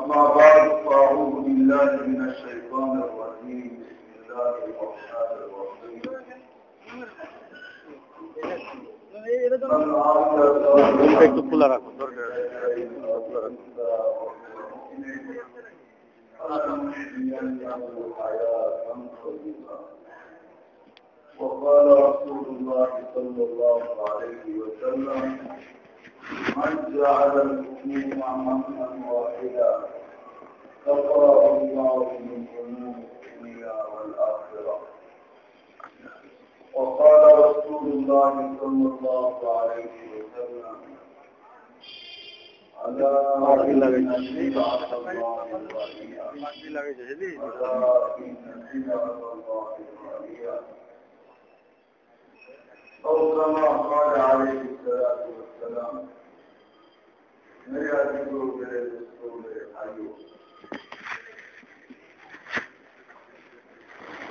أما بعد فأعوذ بالله من الشيطان الرجيم بسم الله الرحمن الرحيم একটু খোলা রাখুন দরকার খোলা রাখুন وقال رسول الله صلى الله عليه وسلم من جعل الحكومة هما واحدا كفاه الله من هموم الدنيا والآخرة وقال رسول الله صلى الله عليه وسلم ألا إن سلعة الله غالية ألا إن سلعة الله غالية أو كما قال عليه الصلاة والسلام لا يأتيه بالرسول الحيوم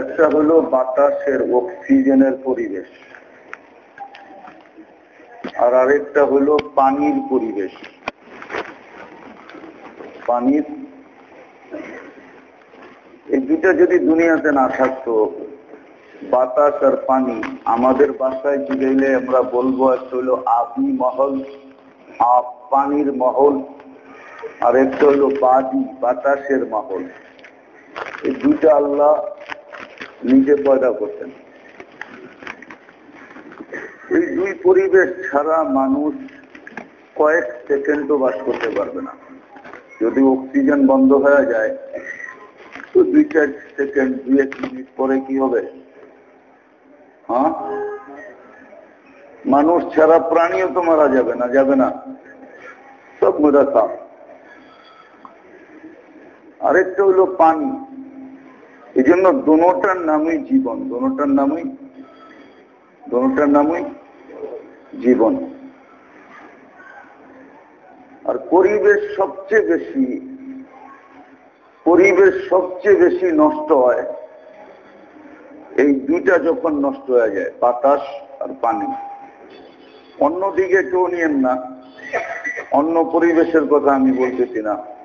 একটা হলো বাতাসের অক্সিজেনের পরিবেশ, আর আরেকটা হলো পানির পরিবেশ। পানির, এই দুটা যদি দুনিয়াতে না থাকতো, বাতাস আর পানি, আমাদের বাসায় গেলে আমরা বলব একটা হলো আবি মহল, আপ পানির মহল আর একটা হলো বাদি বাতাসের মহল। এই দুইটা আল্লাহ নিজে পয়দা করতেন। এই দুই পরিবেশ ছাড়া মানুষ কয়েক সেকেন্ডও বাস করতে পারবে না। যদি অক্সিজেন বন্ধ হয়ে যায়, তো দুই চার সেকেন্ড দুই এক মিনিট পরে কি হবে? হ্যাঁ? মানুষ ছাড়া প্রাণীও তো মারা যাবে না যাবে না। সব মজা খাও আরেকটা হলো পানি। এই জন্য দোনোটার নামই জীবন, দোনোটার নামই দোনোটার নামই জীবন। আর পরিবেশ সবচেয়ে বেশি, পরিবেশ সবচেয়ে বেশি নষ্ট হয়। এই দুইটা যখন নষ্ট হয়ে যায়, বাতাস আর পানি। অন্যদিকে কেউ নিয়েন না। অন্য পরিবেশের কথা আমি বলতেছি না।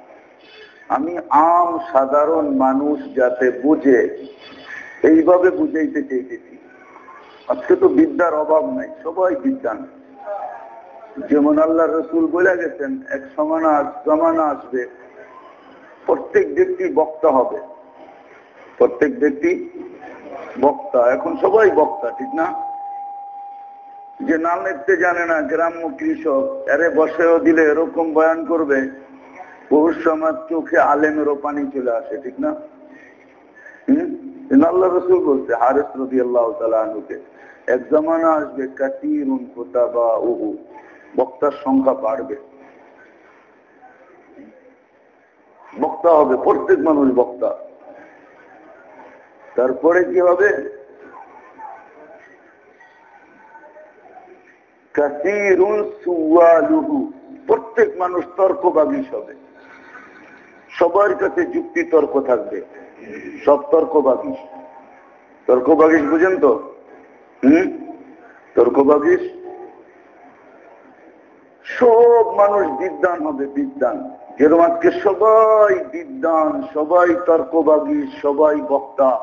আমি আম সাধারণ মানুষ যাতে বুঝে, এইভাবে বুঝাইতে চাইতেছি। আজকে তো বিদ্যার অভাব নাই, সবাই বিজ্ঞান। যেমন আল্লাহ রসুল বলে গেছেন, এক সমানা জমানা আসবে, প্রত্যেক ব্যক্তি বক্তা হবে। প্রত্যেক ব্যক্তি বক্তা, এখন সবাই বক্তা, ঠিক না? যে নাম লিখতে জানে না, গ্রাম্য কৃষক, আরে বসেও দিলে এরকম বয়ান করবে বহু সময় চোখে আলেমেরও পানি চলে আসে, ঠিক না? আল্লাহ রসুল বলছে, হারেস রবি আল্লাহ তালুকে এক জমানা আসবে কাতির বা ওহু বক্তার সংখ্যা বাড়বে। বক্তা হবে, প্রত্যেক মানুষ বক্তা। তারপরে কি হবে? প্রত্যেক মানুষ তর্কবাগিস হবে সবার কাছে যুক্তি তর্ক থাকবে। সব তর্কবাগিস তর্কবাগিস বুঝেন তো? হম? তর্কবাগিস সব মানুষ বিদ্যান হবে বিদ্যান যেরকম আজকে সবাই বিদ্যান সবাই তর্ক তর্কবাগী, সবাই বক্তা।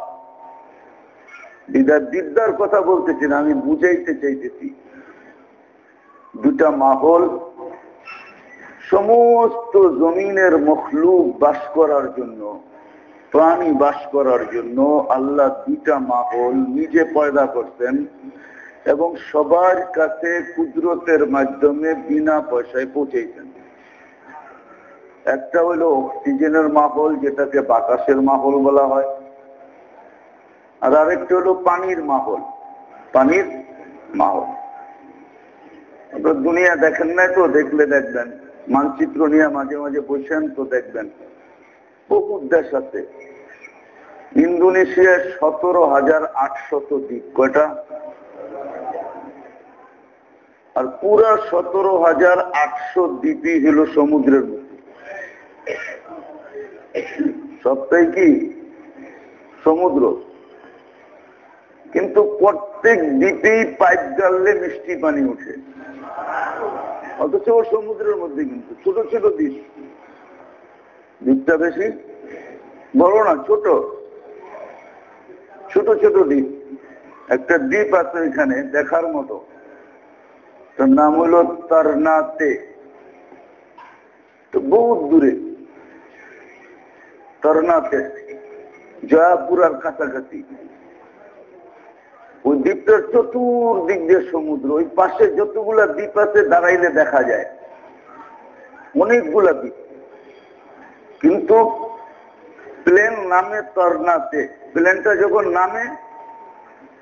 বিদ্যার বিদ্যার কথা বলতেছি না, আমি বুঝাইতে চাইতেছি। দুটা মাহল সমস্ত জমিনের মখলুক বাস করার জন্য, প্রাণী বাস করার জন্য আল্লাহ দুটা মাহল নিজে পয়দা করতেন এবং সবার কাছে কুদরতের মাধ্যমে বিনা পয়সায় পৌঁছেছেন। একটা হলো অক্সিজেনের মাহল যেটাকে বাতাসের মাহল বলা হয়। আর আরেকটা হলো পানির মাহল পানির মাহল আপনার দুনিয়া দেখেন না তো, দেখলে দেখবেন। মানচিত্র নিয়ে মাঝে মাঝে বসেন তো দেখবেন। বহুত দেশ আছে ইন্দোনেশিয়ার সতেরো হাজার আটশত দ্বীপ কয়টা? আর পুরা সতেরো হাজার আটশো দ্বীপই হলো সমুদ্রের সবটাই কি? সমুদ্র। কিন্তু প্রত্যেক দ্বীপেই পাইপ জ্বাললে মিষ্টি পানি ওঠে। অথচ ও সমুদ্রের মধ্যে কিন্তু, ছোট ছোট দ্বীপ দ্বীপটা বেশি বড় না, ছোট। ছোট ছোট দ্বীপ একটা দ্বীপ আছে এখানে দেখার মতো। তার নাম হল তারনাতে। তো বহুত দূরে। তরনাতে জয়াপুরার কাছাকাছি। ওই দ্বীপটার চতুর্দিক দিয়ে সমুদ্র, ওই পাশে যতগুলা দ্বীপ আছে দাঁড়াইলে দেখা যায়। অনেকগুলা দ্বীপ। কিন্তু প্লেন নামে তরনাতে, প্লেনটা যখন নামে,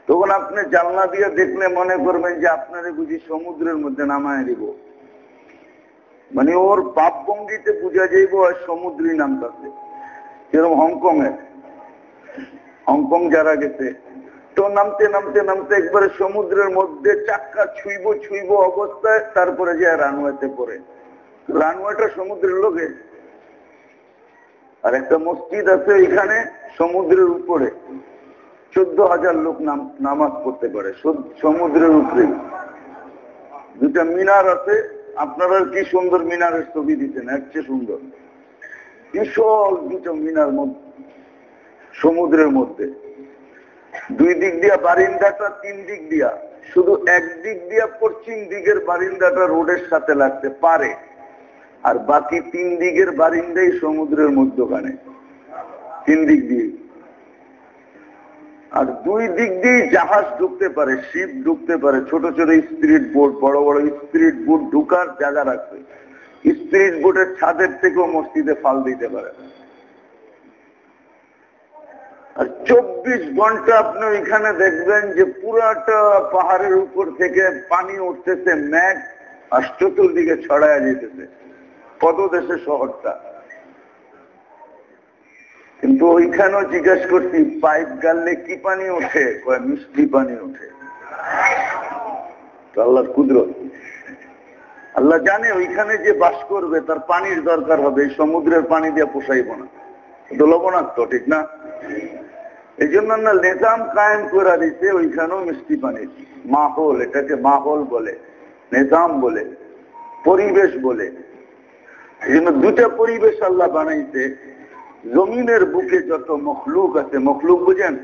তখন আপনি জানলা দিয়ে দেখলে মনে করবেন যে আপনারে বুঝি সমুদ্রের মধ্যে নামায় দিব। মানে ওর বাপভঙ্গিতে বোঝা যাইব আর সমুদ্রী নামটাতে যেরকম হংকং এর হংকং যারা গেছে তো নামতে নামতে নামতে একবারে সমুদ্রের মধ্যে চাক্কা ছুইব ছুইব অবস্থায় তারপরে যে রানওয়েতে পড়ে। রানওয়েটা সমুদ্রের লোকে। আর একটা মসজিদ আছে এখানে সমুদ্রের উপরে। চোদ্দ হাজার লোক নামাজ পড়তে পারে সমুদ্রের উপরে। দুটা মিনার আছে। আপনারা কি সুন্দর মিনারের ছবি দিচ্ছেন এর চেয়ে সুন্দর। বিশাল দুটো মিনার মধ্যে, সমুদ্রের মধ্যে। দুই দিক দিয়া বারিন্দাটা তিন দিক দিয়া। শুধু এক দিক দিয়া পশ্চিম দিকের বারিন্দাটা রোডের সাথে লাগতে পারে। আর বাকি তিন দিকের বারিন্দাই সমুদ্রের মধ্যখানে। তিন দিক দিয়ে আর দুই দিক দিয়ে জাহাজ ঢুকতে পারে, শিপ ঢুকতে পারে। ছোট ছোট স্পিরিট বোট, বড় বড় স্পিরিট বোট ঢুকার জায়গা রাখবে। স্পিরিট বোটের ছাদের থেকেও মসজিদে ফাল দিতে পারে। আর চব্বিশ ঘণ্টা আপনি ওইখানে দেখবেন যে পুরাটা পাহাড়ের উপর থেকে পানি উঠতেছে ম্যাগ আর চতুর্দিকে ছড়ায় যেতেছে। পদদেশে শহরটা। কিন্তু ওইখানেও জিজ্ঞেস করছি, পাইপ গাললে কি পানি ওঠে? মিষ্টি পানি ওঠে। আল্লাহর কুদরত। আল্লাহ জানে ওইখানে যে বাস করবে, তার পানির দরকার হবে সমুদ্রের পানি দিয়ে পোষাইব না। লবণাক্ত, ঠিক না? এই জন্য না নেজাম কায়েম করে দিতে ওইখানেও মিষ্টি পানি। মাহল এটাকে মাহল বলে, নেজাম বলে, পরিবেশ বলে। এই জন্য দুটা পরিবেশ আল্লাহ বানাইছে। জমিনের বুকে যত মখলুক আছে, মখলুক বুঝেন?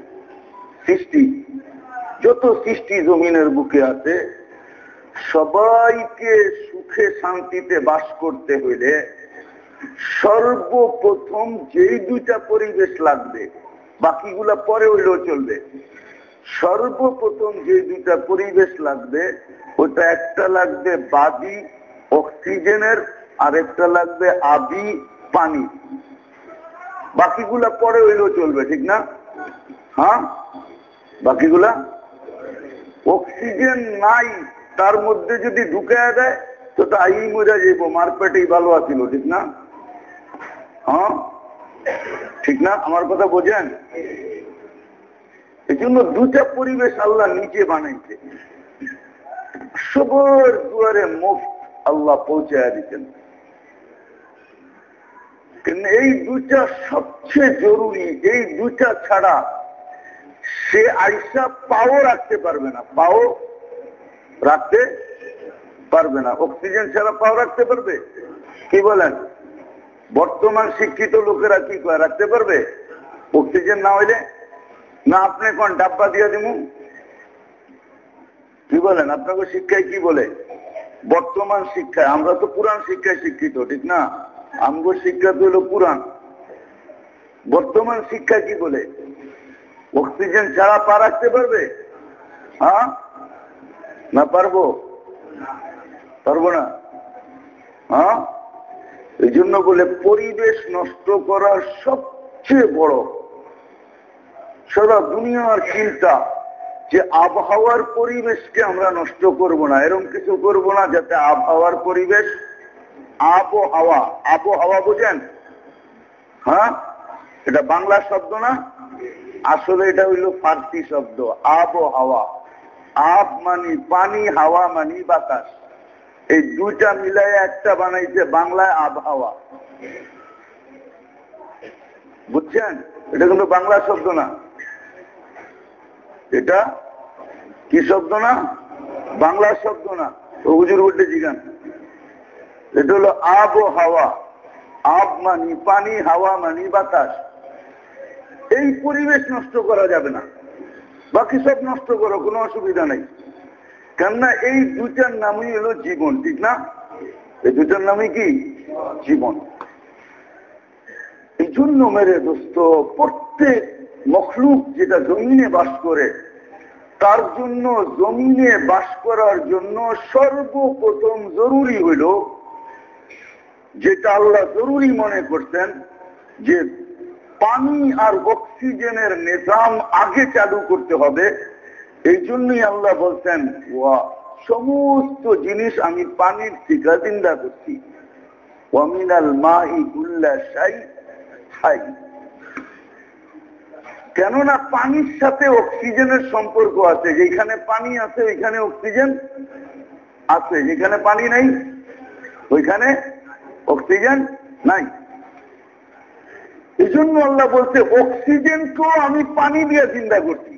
সৃষ্টি। যত সৃষ্টি জমিনের বুকে আছে, সবাইকে সুখে শান্তিতে বাস করতে হইলে সর্বপ্রথম যেই দুইটা পরিবেশ লাগবে বাকিগুলা পরে হইলেও চলবে। সর্বপ্রথম যে দুইটা পরিবেশ লাগবে ওটা একটা লাগবে বাদি অক্সিজেনের আর একটা লাগবে আবি, পানি। বাকিগুলা পরে হইলেও চলবে, ঠিক না? হ্যাঁ? বাকিগুলা? অক্সিজেন নাই, তার মধ্যে যদি ঢুকে দেয়, তো তাই মজা যাইব, মারপেটেই ভালো আছিল, ঠিক না? হ্যাঁ? ঠিক না? আমার কথা বোঝেন? এই জন্য দুটা পরিবেশ আল্লাহ নিচে বানাইছে। সবর দুয়ারে মুখ আল্লাহ পৌঁছায় কিন্তু এই দুটা সবচেয়ে জরুরি, এই দুটা ছাড়া সে আইসা পাও রাখতে পারবে না। পাও রাখতে পারবে না। অক্সিজেন ছাড়া পাও রাখতে পারবে? কি বলেন? বর্তমান শিক্ষিত লোকেরা কি করে রাখতে পারবে? অক্সিজেন না হইলে? না, আপনি কোন ডাব্বা দিয়ে দিব কি বলেন? আপনাকে শিক্ষায় কি বলে? বর্তমান শিক্ষায়, আমরা তো পুরান শিক্ষায় শিক্ষিত, ঠিক না? আমগো শিক্ষা তো হলো পুরান বর্তমান শিক্ষা কি বলে? অক্সিজেন ছাড়া পা রাখতে পারবে? হ্যাঁ? না পারব? পারব না? হ্যাঁ? এই জন্য বলে পরিবেশ নষ্ট করার সবচেয়ে বড় সারা দুনিয়ার চিন্তা যে আবহাওয়ার পরিবেশকে আমরা নষ্ট করব না এরকম কিছু করব না যাতে আবহাওয়ার পরিবেশ, আবহাওয়া আবহাওয়া বুঝেন? হ্যাঁ? এটা বাংলা শব্দ না? আসলে এটা হইল ফার্সি শব্দ, আবহাওয়া। আব মানি, পানি, হাওয়া মানি, বাতাস। এই দুইটা মিলাই একটা বানাইছে বাংলায় আবহাওয়া। বুঝছেন? এটা কিন্তু বাংলা শব্দ না। এটা কি শব্দ না? বাংলা শব্দ না। ও হুজুর বলতে জিগান। এটা হলো আব ও হাওয়া আব মানি, পানি, হাওয়া মানি, বাতাস। এই পরিবেশ নষ্ট করা যাবে না। বাকি সব নষ্ট করো, কোনো অসুবিধা নেই। কেননা এই দুটার নামই হলো জীবন, ঠিক না? এই দুটার নামই কি? জীবন। এই জন্য মেরে দোস্ত, প্রত্যেক মখলুক যেটা জমিনে বাস করে, তার জন্য জমিনে বাস করার জন্য সর্বপ্রথম জরুরি হইল, যেটা আল্লাহ জরুরি মনে করতেন, যে পানি আর অক্সিজেনের নিজাম আগে চালু করতে হবে এই জন্যই আল্লাহ বলতেন ওয়া, সমস্ত জিনিস আমি পানির টিকা চিন্তা করছি। ওয়ামিনাল মাহি উল্লা সাই হাই। কেননা পানির সাথে অক্সিজেনের সম্পর্ক আছে, যেখানে পানি আছে, ওইখানে অক্সিজেন আছে, যেখানে পানি নাই, ওইখানে অক্সিজেন নাই। এই জন্য আল্লাহ বলছে অক্সিজেনকেও আমি পানি দিয়ে চিন্তা করছি।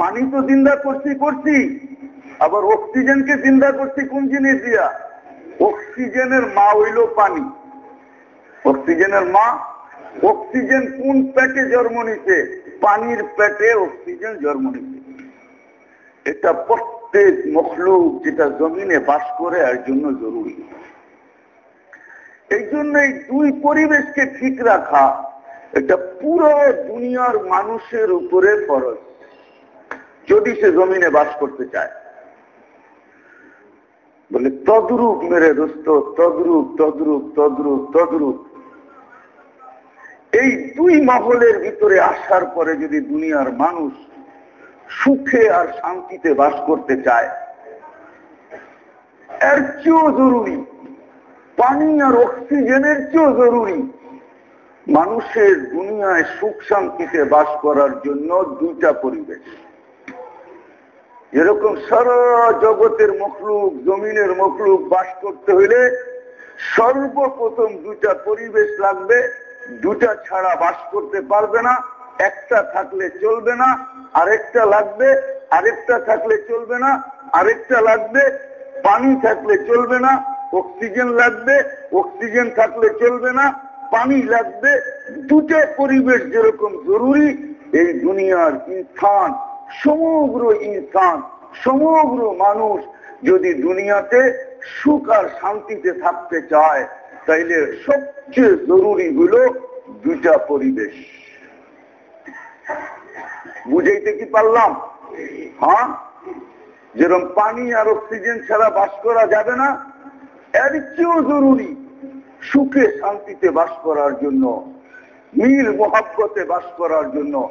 পানি তো চিন্তা করছি করছি। আবার অক্সিজেনকে চিন্তা করছি, কোন জিনিস দিয়া? অক্সিজেনের মা হইল পানি। অক্সিজেনের মা, অক্সিজেন কোন পেটে জন্ম নিতে পানির পেটে অক্সিজেন জন্ম নিতে এটা প্রত্যেক মখলুক যেটা জমিনে বাস করে, এর জন্য জরুরি। এই জন্য এই দুই পরিবেশকে ঠিক রাখা, এটা পুরো দুনিয়ার মানুষের উপরে ফরজ। যদি সে জমিনে বাস করতে চায়। বলে, তদ্রূপ মেরে দোস্ত, তদ্রূপ তদ্রূপ তদ্রূপ তদ্রূপ। এই দুই মহলের ভিতরে আসার পরে যদি দুনিয়ার মানুষ সুখে আর শান্তিতে বাস করতে চায়, এর চেয়েও জরুরি, পানি আর অক্সিজেনের চেয়েও জরুরি, মানুষের দুনিয়ায় সুখ শান্তিতে বাস করার জন্য দুইটা পরিবেশ। যেরকম সারা জগতের মখলুক, জমিনের মখলুক বাস করতে হইলে সর্বপ্রথম দুটা পরিবেশ লাগবে। দুটা ছাড়া বাস করতে পারবে না, একটা থাকলে চলবে না, আরেকটা লাগবে, আরেকটা থাকলে চলবে না, আরেকটা লাগবে, পানি থাকলে চলবে না, অক্সিজেন লাগবে, অক্সিজেন থাকলে চলবে না, পানি লাগবে। দুটা পরিবেশ যেরকম জরুরি, এই দুনিয়ার ইনসান সমগ্র ইনসান, সমগ্র মানুষ যদি দুনিয়াতে সুখ আর শান্তিতে থাকতে চায়, তাইলে সবচেয়ে জরুরি হলো দুইটা পরিবেশ। বুঝাইতে কি পারলাম? হ্যাঁ? যেরকম পানি আর অক্সিজেন ছাড়া বাস করা যাবে না, এর চেয়েও জরুরি সুখে শান্তিতে বাস করার জন্য, মিল মহাব্বতে বাস করার জন্য।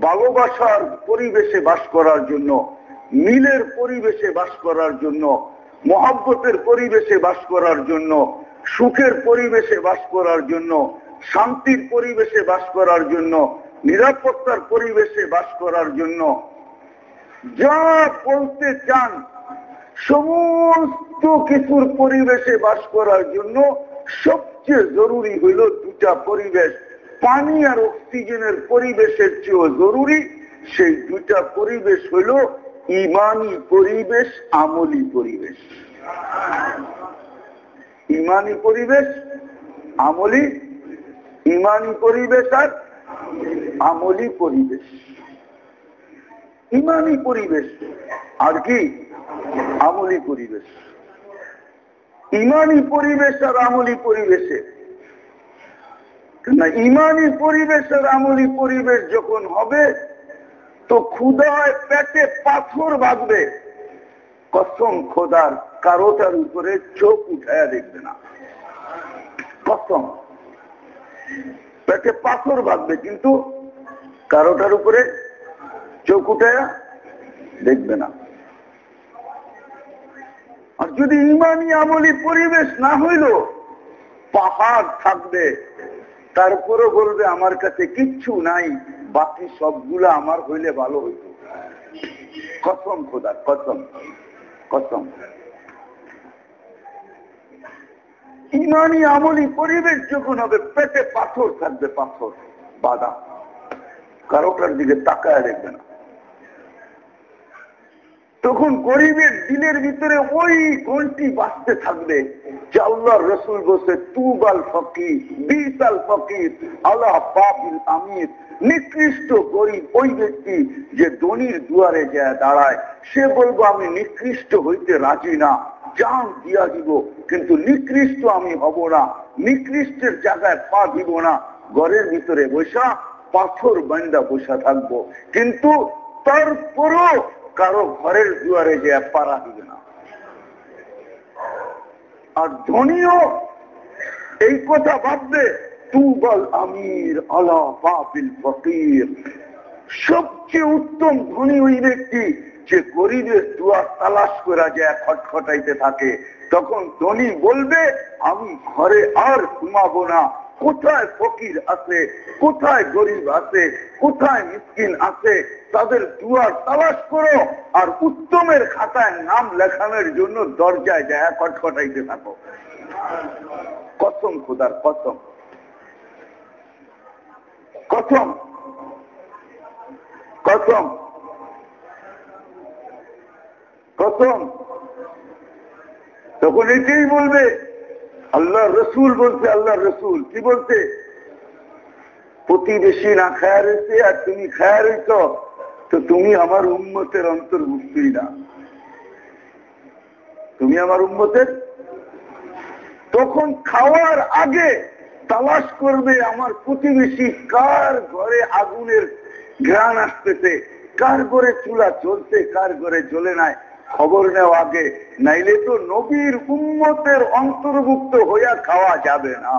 ভালোবাসার পরিবেশে বাস করার জন্য মিলের পরিবেশে বাস করার জন্য, মহাব্বতের পরিবেশে বাস করার জন্য, সুখের পরিবেশে বাস করার জন্য, শান্তির পরিবেশে বাস করার জন্য, নিরাপত্তার পরিবেশে বাস করার জন্য, যা বলতে চান, সমস্ত কিছুর পরিবেশে বাস করার জন্য সবচেয়ে জরুরি হইল দুটা পরিবেশ। পানি আর অক্সিজেনের পরিবেশের চেয়েও জরুরি, সেই দুটা পরিবেশ হইল ইমানি পরিবেশ, আমলি পরিবেশ। ইমানি পরিবেশ, আমলি, ইমানি পরিবেশ আর আমলি পরিবেশ। ইমানি পরিবেশ, আর কি? আমলি পরিবেশ। ইমানি পরিবেশ আর আমলি পরিবেশে না, ইমানি পরিবেশ আর আমলি পরিবেশ যখন হবে, তো ক্ষুদায় পেটে পাথর বাঁধবে। কসম খোদার, কারোটার উপরে চোখ উঠায়া দেখবে না। কসম। পেটে পাথর বাঁধবে, কিন্তু কারোটার উপরে চোখ উঠে দেখবে না। আর যদি ইমানি আমলি পরিবেশ না হইল, পাহাড় থাকবে তারপরও বলবে, আমার কাছে কিচ্ছু নাই, বাকি সবগুলো আমার হইলে ভালো হইত। কসম খোদা, কসম কসম। ইমানি আমলি পরিবেশ যখন হবে, পেটে পাথর থাকবে, পাথর, বাধা। কারোটার দিকে তাকায় দেখবে না। তখন গরিবের দিনের ভিতরে ওই গন্টি বাঁচতে থাকবে যে আল্লাহর রসুল বসে তুবাল ফকির, বিশাল ফকির, আল্লাহ বাবিল আমির। নিকৃষ্ট গরিব ওই ব্যক্তি যে ধনির দুয়ারে যায় দাঁড়ায়, সে বলব, আমি নিকৃষ্ট হইতে রাজি না, জান দিয়া দিব, কিন্তু নিকৃষ্ট আমি হব না, নিকৃষ্টের জায়গায় পা দিব না, ঘরের ভিতরে বসা পাথর বান্দা বসা থাকব। কিন্তু তারপরও কারও ঘরের দুয়ারে যে পারা দিবে না। আর ধনীও এই কথা ভাববে তু বল আমির আলা বাবিল ফকির। সবচেয়ে উত্তম ধনী ওই ব্যক্তি যে গরিবের দুয়ার তালাশ করা যায় খটখটাইতে থাকে। তখন ধনী বলবে, আমি ঘরে আর ঘুমাবো না। কোথায় ফকির আছে? কোথায় গরিব আছে? কোথায় মিসকিন আছে? তাদের দুয়ার তালাশ করো আর উত্তমের খাতায় নাম লেখানোর জন্য দরজায় যায় খটখটাইতে থাকো। কসম খুদার, কসম। কসম। কসম। কসম। তখন এটাই বলবে আল্লাহ রসুল বলছে আল্লাহ রসুল। কি বলছে? প্রতিবেশী না খায়া রয়েছে আর তুমি খায়া রয়েছ। তো তুমি আমার উন্মতের অন্তর্ভুক্তই না তুমি আমার উন্মতের তখন খাওয়ার আগে তালাশ করবে আমার প্রতিবেশী কার ঘরে আগুনের ঘ্রাণ আসতেছে, কার ঘরে চুলা চলছে কার ঘরে চলে নাই, খবর নেওয়া আগে। নাইলে তো নবীর উন্মতের অন্তর্ভুক্ত হইয়া খাওয়া যাবে না।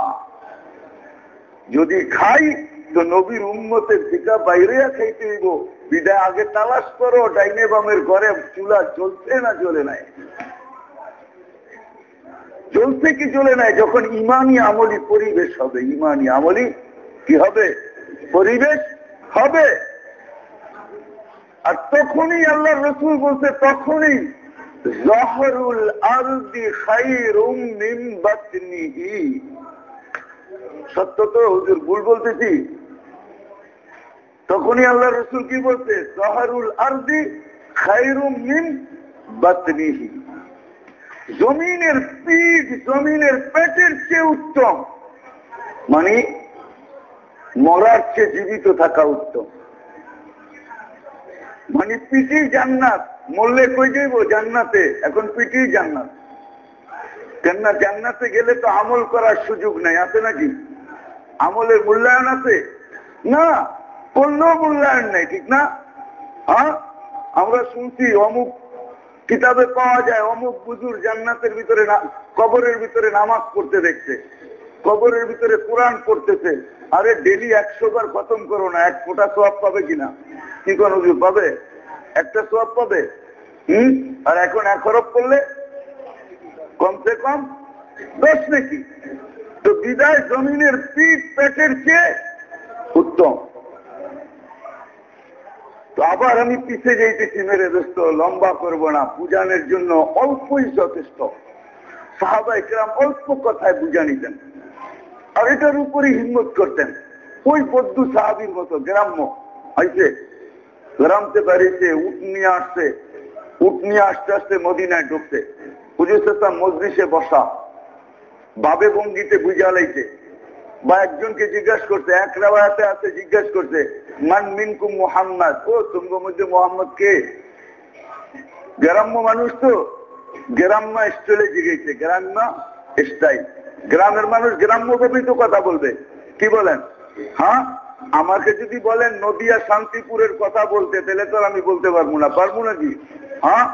যদি খাই, তো নবীর উন্মতের টিকা বাইরে খাইতে হইব। বিদায় আগে তালাশ করো, ডাইনে বামের ঘরে চুলা জ্বলছে না জ্বলে নাই? চলছে কি চলে নাই? যখন ইমানি আমলি পরিবেশ হবে, ইমানি আমলি কি হবে? পরিবেশ হবে। আর তখনই আল্লাহ রসুল বলছে, তখনই জহরুল আলদি খাইরুম মিন বাতনিহি। সত্য তো, হুজুর, ভুল বলতেছি। তখনই আল্লাহ রসুল কি বলছে? জহরুল আরদি খাইরুম মিন বাতনিহি। জমিনের পিঠ, জমিনের পেটের চেয়ে উত্তম। মানে মরার চেয়ে জীবিত থাকা উত্তম। মানে পিঠি জান্নাত। মরলে কই যাইব? জান্নাতে। এখন পিঠি জান্নাত। কেননা জান্নাতে গেলে তো আমল করার সুযোগ নাই, আছে নাকি? আমলের মূল্যায়ন আছে? না। করলেও মূল্যায়ন নেই, ঠিক না? হ্যাঁ? আমরা শুনছি, অমুক কিতাবে পাওয়া যায়, অমুক বুজুর জান্নাতের ভিতরে কবরের ভিতরে নামাজ পড়তে দেখছে, কবরের ভিতরে কোরআন পড়তেছে। আরে ডেলি একশো বার খতম করো না, এক ফোটা সোয়াব পাবে কিনা? কি কোন পাবে? একটা সোয়াব পাবে? হম? আর এখন এক হরফ করলে কমসে কম দশ নাকি? তো বিদায় জমিনের পিঠ, পেটের চেয়ে উত্তম। তো আবার আমি পিছিয়ে যাইতেছি, মেরে দোস্ত, লম্বা করব না, বুঝানোর জন্য অল্পই যথেষ্ট। সাহাবা ইকরাম অল্প কথায় বুঝা নিতেন। আর এটার উপরে হিম্মত করতেন। ওই বদ্ধ সাহাবির মতো, গ্রাম্য হয়েছে গ্রামতে বাড়িতে উঠ নিয়ে আসছে। উঠ নিয়ে আসতে আসতে মদিনায় ঢুকছে। হুজুর মজলিসে বসা। বাবে ভঙ্গিতে বুঝা লাইছে। বা একজনকে জিজ্ঞাসা করছে, এক রাবায়াতে আছে, জিজ্ঞাসা করছে, মান মিনকুম মোহাম্মদ? ও তোমার মধ্যে মোহাম্মদ কে? গ্রাম্য মানুষ তো, গ্রাম্য স্টাইলে জিগেছে, গ্রাম্য স্টাইল। গ্রামের মানুষ গ্রাম্য ভাবেই তো কথা বলবে। কি বলেন? হ্যাঁ আমাকে যদি বলেন নদিয়া শান্তিপুরের কথা বলতে, তাহলে তো আমি বলতে পারব না। পারব নাকি হ্যাঁ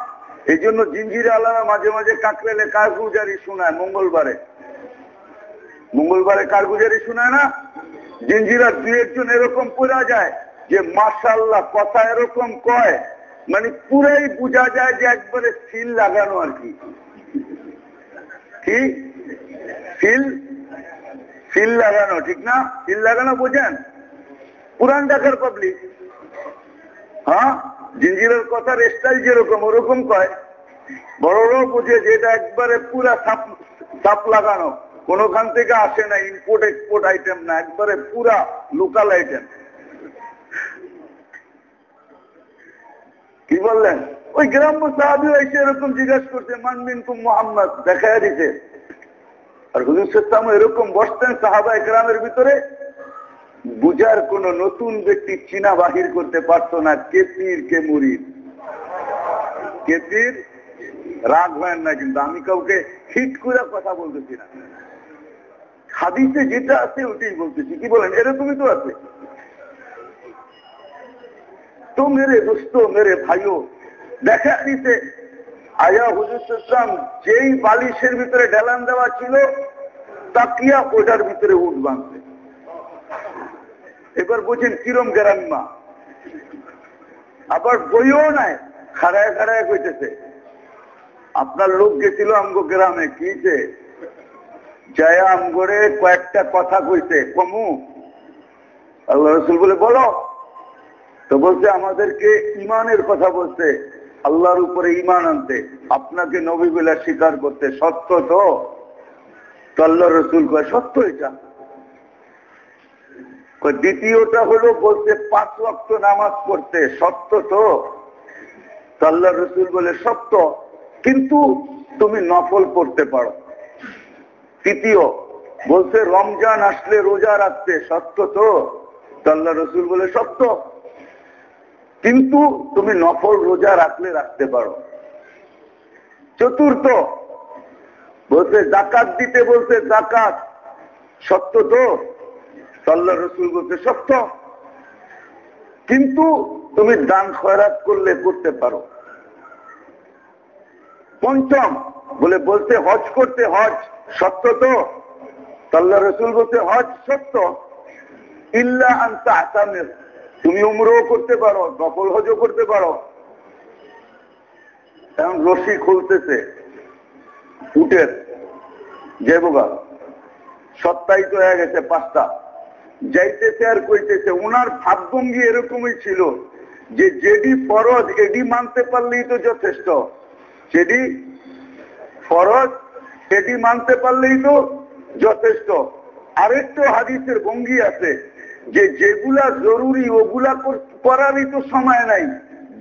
এই জন্য জিঞ্জিরা আলাদা মাঝে মাঝে কাকরেলে কারগুজারি শোনায় মঙ্গলবারে। মঙ্গলবারে কারগুজারি শোনায় না? জিঞ্জিরা দুই একজন এরকম পড়া যায় যে মাসাল্লাহ কথা এরকম কয়। মানে পুরাই বোঝা যায় যে একবারে সিল লাগানো আর কি। সিল? সিল লাগানো, ঠিক না? সিল লাগানো বোঝেন? পুরান ঢাকার পাবলিক হ্যাঁ? জিঞ্জিরের কথার স্টাইল যেরকম, ওরকম কয়। বড় বড়রাও বুঝে যে এটা একবারে পুরা সাপ সাপ লাগানো। কোনখান থেকে আসে না ইম্পোর্ট এক্সপোর্ট আইটেম না, একবারে পুরা লোকাল আইটেম কি বললেন? ওই গ্রাম্য সাহাবিও এসে এরকম জিজ্ঞাসা করছে, মানবিন কুম মোহাম্মদ? দেখা দিছে। আর হুজুর সাম এরকম বসতেন সাহাবা গ্রামের ভিতরে। বুঝার কোন নতুন ব্যক্তি চীনা বাহির করতে পারত না কে কে মুরিদ। কে রাগ হয় না কিন্তু, আমি কাউকে হিট করে কথা বলতেছি না। হাদিসে যেটা আছে ওটাই বলতেছি। কি বলেন? এরকমই তো আছে। তো মেরে দোস্ত, মেরে ভাইও, দেখা দিতে আয়া হুজুর ইসলাম যেই বালিশের ভিতরে ডেলান দেওয়া ছিল, তাকিয়া ওটার ভিতরে উঠ বাঁধছে। এবার বুঝেন কিরম গ্রাম্মা আবার বইও নাই, খাড়ায় খাড়ায় কইতেছে। আপনার লোক গেছিল আমগো গ্রামে, কি যে জয়া আমগরে কয়েকটা কথা কইছে, কমু। আল্লাহ রসুল বলে, বলো। তো বলছে, আমাদেরকে ইমানের কথা বলছে, আল্লাহর উপরে ইমান আনতে। আপনাকে নবী বলে স্বীকার করতে। সত্য তো? আল্লাহ রসুল কয়, সত্য এটা। দ্বিতীয়টা হলো বলতে পাঁচ রক্ত নামাজ পড়তে। সত্য তো? আল্লাহ রসুল বলে, সত্য। কিন্তু তুমি নফল করতে পারো। তৃতীয়, বলছে, রমজান আসলে রোজা রাখতে সত্য তো? আল্লাহ রসুল বলে, সত্য। কিন্তু তুমি নফল রোজা রাখলে রাখতে পারো। চতুর্থ, বলছে, জাকাত দিতে বলছে, জাকাত। সত্য তো? সাল্লা রসুল বলছে, সত্য। কিন্তু তুমি দান খয়রাত করলে করতে পারো। পঞ্চম, বলে বলতে হজ করতে হজ। সত্য তো? সাল্লা রসুল বলছে হজ সত্য। ইল্লা আনতা আসামের তুমি উমরও করতে পারো নকল হজও করতে পারো। এখন রশি খুলতেছে, উটের যে বোগা সত্তায়িত হয়ে গেছে পাঁচটা। যাইতেছে আর কইতেছে ওনার ভাবভঙ্গি এরকমই ছিল যে যেডি ফরজ, এডি মানতে পারলেই তো যথেষ্ট। যেডি ফরজ এডি মানতে পারলেই তো যথেষ্ট। আরেকটা হাদিসের ভঙ্গি আছে যে যেগুলা জরুরি, ওগুলা করারই তো সময় নাই।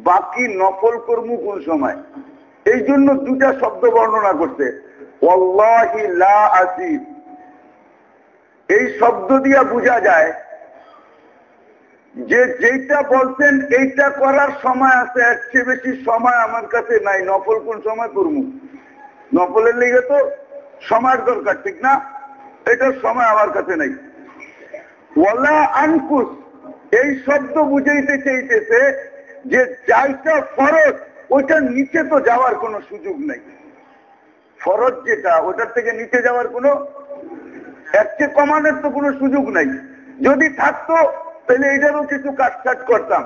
বাকি নকল কর্ম কোন সময়? এই জন্য দুটা শব্দ বর্ণনা করছে। এই শব্দ দিয়া বোঝা যায় যে যেটা বলছেন এইটা করার সময় আছে, এর চেয়ে বেশি সময় আমার কাছে নাই। নকল কোন সময় করব? নকলের লেগে তো সময়ের দরকার, ঠিক না? এটার সময় আমার কাছে নাই। ওয়ালা আনকুস, এই শব্দ বুঝাইতে চাইতেছে যে যাইটা ফরজ ওইটার নিচে তো যাওয়ার কোনো সুযোগ নেই। ফরজ যেটা, ওটার থেকে নিচে যাওয়ার কোনো, এর কমানোর তো কোনো সুযোগ নাই। যদি থাকতো, তাহলে এটারও কিছু কাটছাট করতাম।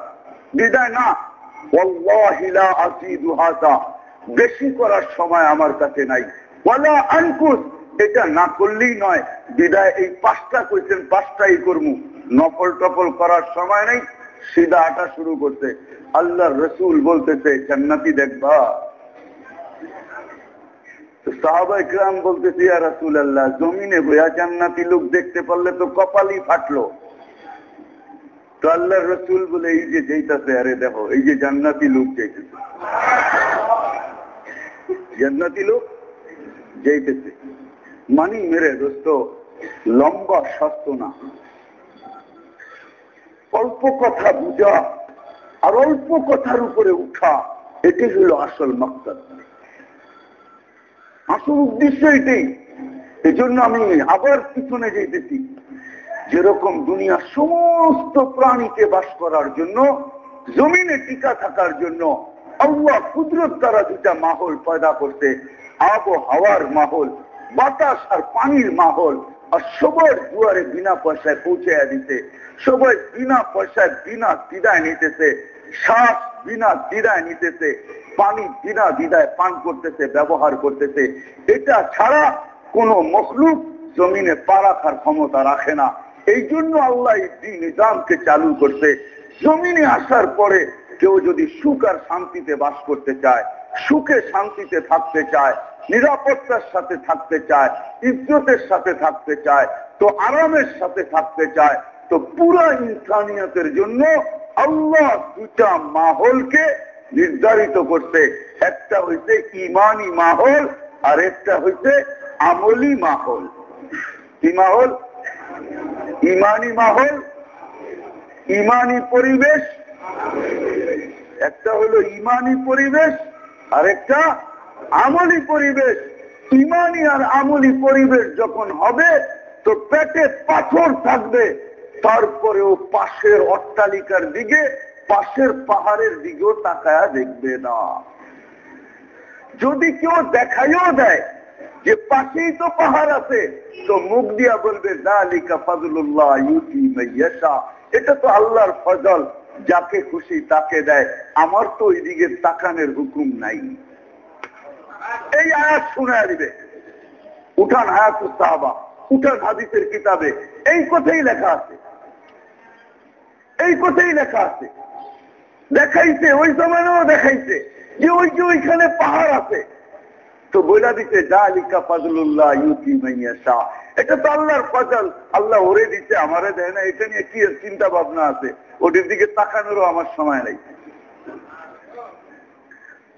বিদায় না। বেশি করার সময় আমার কাছে নাই। ওয়ালা আনকুস, এটা না করলেই নয়, বিদায় এই পাঁচটা কইছেন পাঁচটাই করব। নকল টপল করার সময় নেই সিধা আটা শুরু করতে। আল্লাহ রসুল বলতেছে, জান্নাতি দেখবা। সাহাবাই গ্রাম বলতেছি আর রাসুল আল্লাহ জমিনে বইয়া জান্নাতি লোক দেখতে পারলে তো কপালই ফাটলো। তো আল্লাহ রসুল বলে, এই যে যেইটাছে আরে দেখো, এই যে জান্নাতি লোক যেতেছে জান্নাতি লোক যেতেছে মানি মেরে দোস্ত, লম্বা স্বাস্থ্য না। অল্প কথা বুঝা আর অল্প কথার উপরে উঠা, এটি হল আসল মকসদ আসল উদ্দেশ্য এটাই জন্য আমি আবার পিছনে যেতেছি যেরকম দুনিয়ার সমস্ত প্রাণীকে বাস করার জন্য, জমিনে টিকা থাকার জন্য আল্লাহ কুদরত তারা দুটা মাহল পয়দা করতে আবহাওয়ার মাহল, বাতাস আর পানির মাহল, আর সবার দুয়ারে বিনা পয়সায় পৌঁছে দিতে সবাই বিনা পয়সায় বিনা দিদায় নিতেছে। শ্বাস বিনা দিদায় নিতেছে। পানি বিনা দিদায় পান করতেছে, ব্যবহার করতেছে। এটা ছাড়া কোন মখলুক জমিনে পা রাখার ক্ষমতা রাখে না। এই জন্য আল্লাহ এই নিজামকে চালু করতে জমিনে আসার পরে কেউ যদি সুখ আর শান্তিতে বাস করতে চায়, সুখে শান্তিতে থাকতে চায়, নিরাপত্তার সাথে থাকতে চায়, ইজ্জতের সাথে থাকতে চায়, তো আরামের সাথে থাকতে চায়, তো পুরা ইনসানিয়তের জন্য আল্লাহ দুটা মাহলকে নির্ধারিত করতে একটা হইছে ইমানি মাহল, আর একটা হইছে আমলি মাহল। কি মাহল? ইমানি মাহল ইমানি পরিবেশ, একটা হলো ইমানি পরিবেশ আর একটা আমলি পরিবেশ। ইমানি আর আমলি পরিবেশ যখন হবে, তো পেটে পাথর থাকবে। তারপরেও পাশের অট্টালিকার দিকে, পাশের পাহাড়ের দিকেও তাকায়া দেখবে না। যদি কেউ দেখাইও দেয় যে পাশেই তো পাহাড় আছে, তো মুখ দিয়া বলবে দালিকা ফজলুল্লাহ ইউটি মাইয়াশা। এটা তো আল্লাহর ফজল, যাকে খুশি তাকে দেয়। আমার তো ওই দিকে তাকানের হুকুম নাই। এই আয়াত শুনে দিবে উঠান হায়াত সাহাবা উঠান হাদিসের কিতাবে। এই কথাই লেখা আছে। এই কথাই লেখা আছে। দেখাইছে, ওই জমানেও দেখাইছে যে ওই যে ওইখানে পাহাড় আছে। তো বইলা দিতে জালিকা ফজলুল্লাহ ইউতি মাইয়া এটা তো আল্লাহর ফজল। আল্লাহ ওরে দিতে আমারে দেয় না। এটা নিয়ে কি চিন্তা ভাবনা আছে? ওটির দিকে তাকানোরও আমার সময় নেই।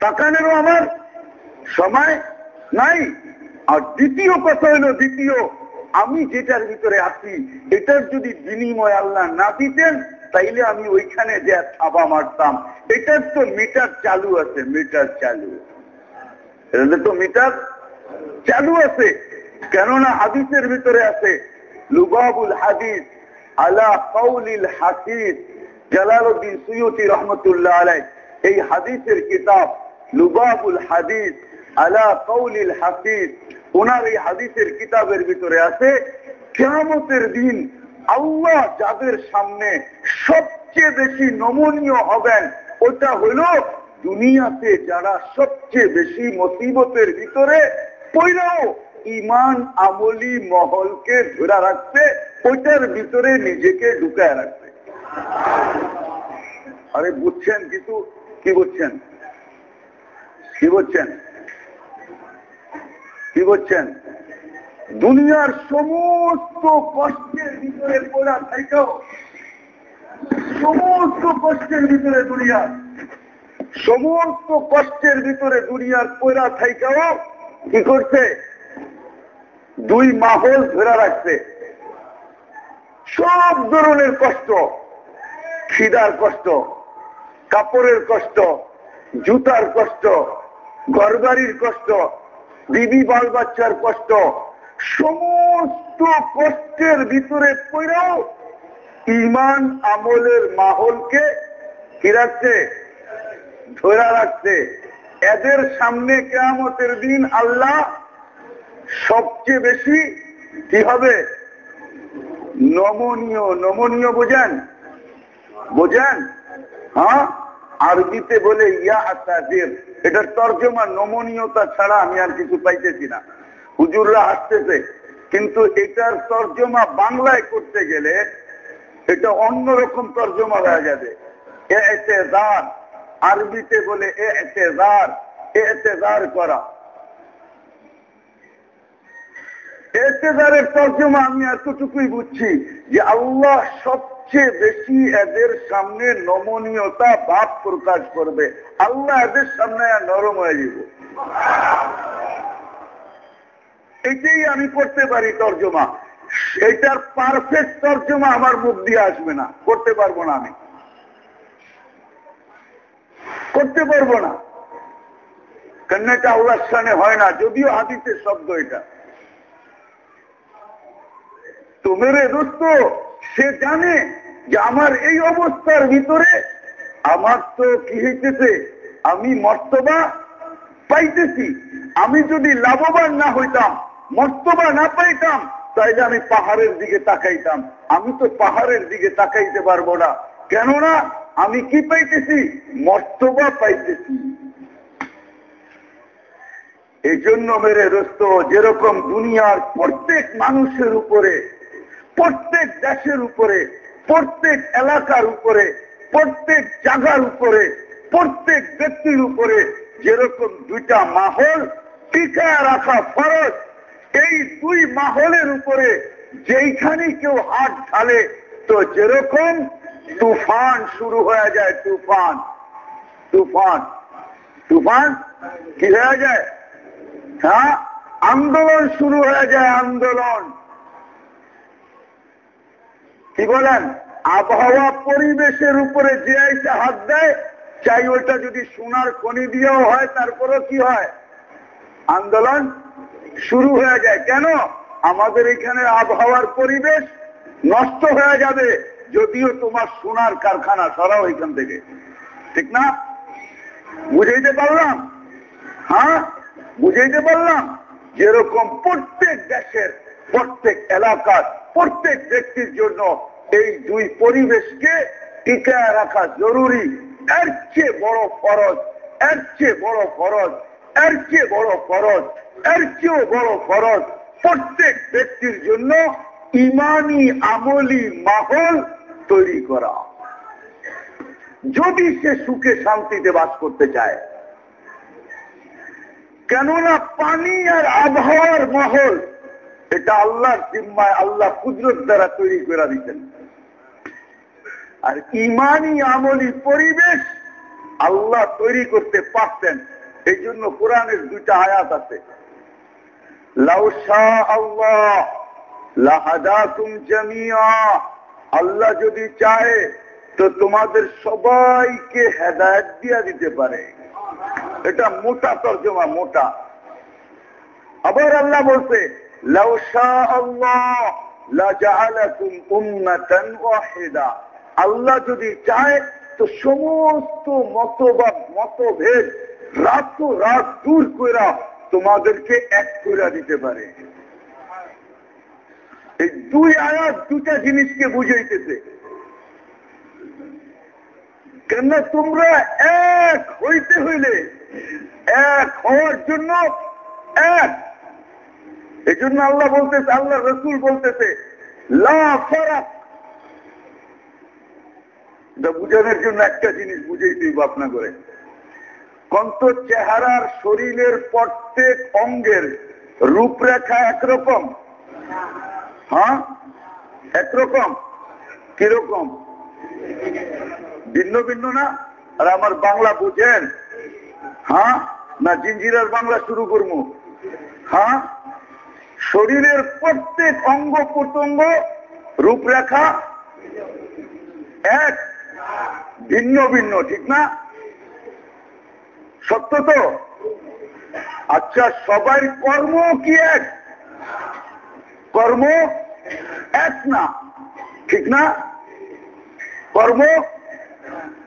তাকানোরও আমার সময় নাই। আর দ্বিতীয় কথা হলো, দ্বিতীয়, আমি যেটার ভিতরে আছি, এটার যদি বিনিময় আল্লাহ না দিতেন, তাইলে আমি ওইখানে যে থাবা মারতাম, এটার তো মিটার চালু আছে, মিটার চালু। এটা তো মিটার চালু আছে, কেননা হাদিসের ভিতরে আছে, লুবাবুল হাদিস জালালউদ্দিন সুয়ুতি রহমতুল্লাহ আলাই এই হাদিসের কিতাব লুবাবুল হাদিস আলা কৌলিল ওনার এই হাদিসের কিতাবের ভিতরে আছে কেমতের দিন আল্লাহ যাদের সামনে সবচেয়ে বেশি নমনীয় হবেন, ওটা হলো দুনিয়াতে যারা সবচেয়ে বেশি মসিবতের ভিতরে পইরাও ইমান আমলি মহলকে ধরে রাখতে, ওইটার ভিতরে নিজেকে ঢুকায় রাখতে। আরে বুঝছেন কিছু কি বুঝছেন? কি বুঝছেন? কি বলছেন দুনিয়ার সমস্ত কষ্টের ভিতরে পড়া থাইকেও, সমস্ত কষ্টের ভিতরে দুনিয়ার সমস্ত কষ্টের ভিতরে দুনিয়ার পয়রা থাইকাও কি করছে? দুই মাহল ধরে রাখছে। সব ধরনের কষ্ট, খিদার কষ্ট, কাপড়ের কষ্ট, জুতার কষ্ট, ঘরবাড়ির কষ্ট, বিবি বাল বাচ্চার কষ্ট, সমস্ত কষ্টের ভিতরে পড়েও ইমান আমলের মাহলকে কি রাখছে? ধরা রাখছে। এদের সামনে কেমতের দিন আল্লাহ সবচেয়ে বেশি কি হবে? নমনীয়। নমনীয় বোঝেন? বোঝেন? হ্যাঁ? আরবিতে বলে ইয়া আসাদির এটার তর্জমা নমনীয়তা ছাড়া আমি আর কিছু পাইতেছি না। হুজুররা আসতেছে কিন্তু এটার তর্জমা বাংলায় করতে গেলে এটা অন্যরকম তর্জমা হয়ে যাবে। এতেজার আরবিতে বলে এতেজার এতেজার করা। এতেজারের তর্জমা আমি এতটুকুই বুঝছি যে আল্লাহ সবচেয়ে বেশি এদের সামনে নমনীয়তা, ভাব প্রকাশ করবে। আল্লাহ এদের সামনে নরম হয়ে যাব। এটাই আমি করতে পারি তর্জমা। এটার পারফেক্ট তর্জমা আমার মুখ দিয়ে আসবে না, করতে পারব না আমি। করতে পারব না। কেন এটা আল্লাহর সামনে হয় না? যদিও হাদিসের শব্দ এটা। তো মেরে দোস্ত, সে জানে যে আমার এই অবস্থার ভিতরে আমার তো কি হইতেছে? আমি মর্তবা পাইতেছি। আমি যদি লাভবান না হইতাম, মর্তবা না পাইতাম, তাইলে আমি পাহাড়ের দিকে তাকাইতাম। আমি তো পাহাড়ের দিকে তাকাইতে পারব না। কেননা আমি কি পাইতেছি? মর্তবা পাইতেছি। এই জন্য মেরে রস্ত যেরকম দুনিয়ার প্রত্যেক মানুষের উপরে, প্রত্যেক দেশের উপরে, প্রত্যেক এলাকার উপরে, প্রত্যেক জায়গার উপরে, প্রত্যেক ব্যক্তির উপরে যেরকম দুইটা মাহল টিকা রাখা ফরজ, এই দুই মাহলের উপরে যেইখানে কেউ হাত ঢালে, তো যেরকম তুফান শুরু হয়ে যায়, তুফান তুফান তুফান কি হয়ে যায়? হ্যাঁ? আন্দোলন শুরু হয়ে যায়, আন্দোলন। কি বলেন? আবহাওয়া পরিবেশের উপরে যে এসে হাত দেয়, চাই ওইটা যদি সোনার খনি দিয়েও হয়, তারপরও কি হয়? আন্দোলন শুরু হয়ে যায়। কেন? আমাদের এখানে আবহাওয়ার পরিবেশ নষ্ট হয়ে যাবে। যদিও তোমার সোনার কারখানা সরাও এখান থেকে। ঠিক না? বুঝাইতে পারলাম? হ্যাঁ? বুঝাইতে পারলাম? যেরকম প্রত্যেক দেশের, প্রত্যেক এলাকার, প্রত্যেক ব্যক্তির জন্য এই দুই পরিবেশকে টিকায় রাখা জরুরি। এর চেয়ে বড় ফরজ, এর চেয়ে বড় ফরজ, এর চেয়ে বড় ফরজ, এর চেয়েও বড় ফরজ প্রত্যেক ব্যক্তির জন্য ইমানি আমলি মাহল তৈরি করা। যদি সে সুখে শান্তিতে বাস করতে চায়, কেননা পানি আর আবহাওয়ার মহল, এটা আল্লাহর জিম্মায় আল্লাহ কুদরত দ্বারা তৈরি করে দিতেন। আর ইমানি আমলি পরিবেশ আল্লাহ তৈরি করতে পারতেন, এই জন্য কোরআনের দুইটা আয়াত আছে। লাউসা আল্লাহ লাহাদাতুম জামিয়া আল্লাহ যদি চায়, তো তোমাদের সবাইকে হেদায়ত দিয়া দিতে পারে। এটা মোটা তর্জমা, মোটা। আবার আল্লাহ বলছে আল্লাহ যদি চায়, তো সমস্ত মতবাদ, মতভেদ রাত রাত দূর কইরা তোমাদেরকে এক কইরা দিতে পারে। এই দুই আয়াত দুটা জিনিসকে বুঝাইতেছে। কেন তোমরা এক হইতে হইলে, এক হওয়ার জন্য এক। এই জন্য আল্লাহ বলতেছে, আল্লাহ রসুল বলতেছে বুঝানোর জন্য একটা জিনিস বুঝেই আপনা করে কন্ত চেহারার শরীরের প্রত্যেক অঙ্গের রূপরেখা একরকম। হ্যাঁ? একরকম। কীরকম? ভিন্ন ভিন্ন না? আর আমার বাংলা বুঝেন? হ্যাঁ? না, জিঞ্জিরার বাংলা শুরু করব। হ্যাঁ? শরীরের প্রত্যেক অঙ্গ প্রত্যঙ্গ, রূপরেখা এক। ভিন্ন ভিন্ন, ঠিক না? সত্য তো? আচ্ছা সবাই কর্ম কি এক? কর্ম এক না। ঠিক না? কর্ম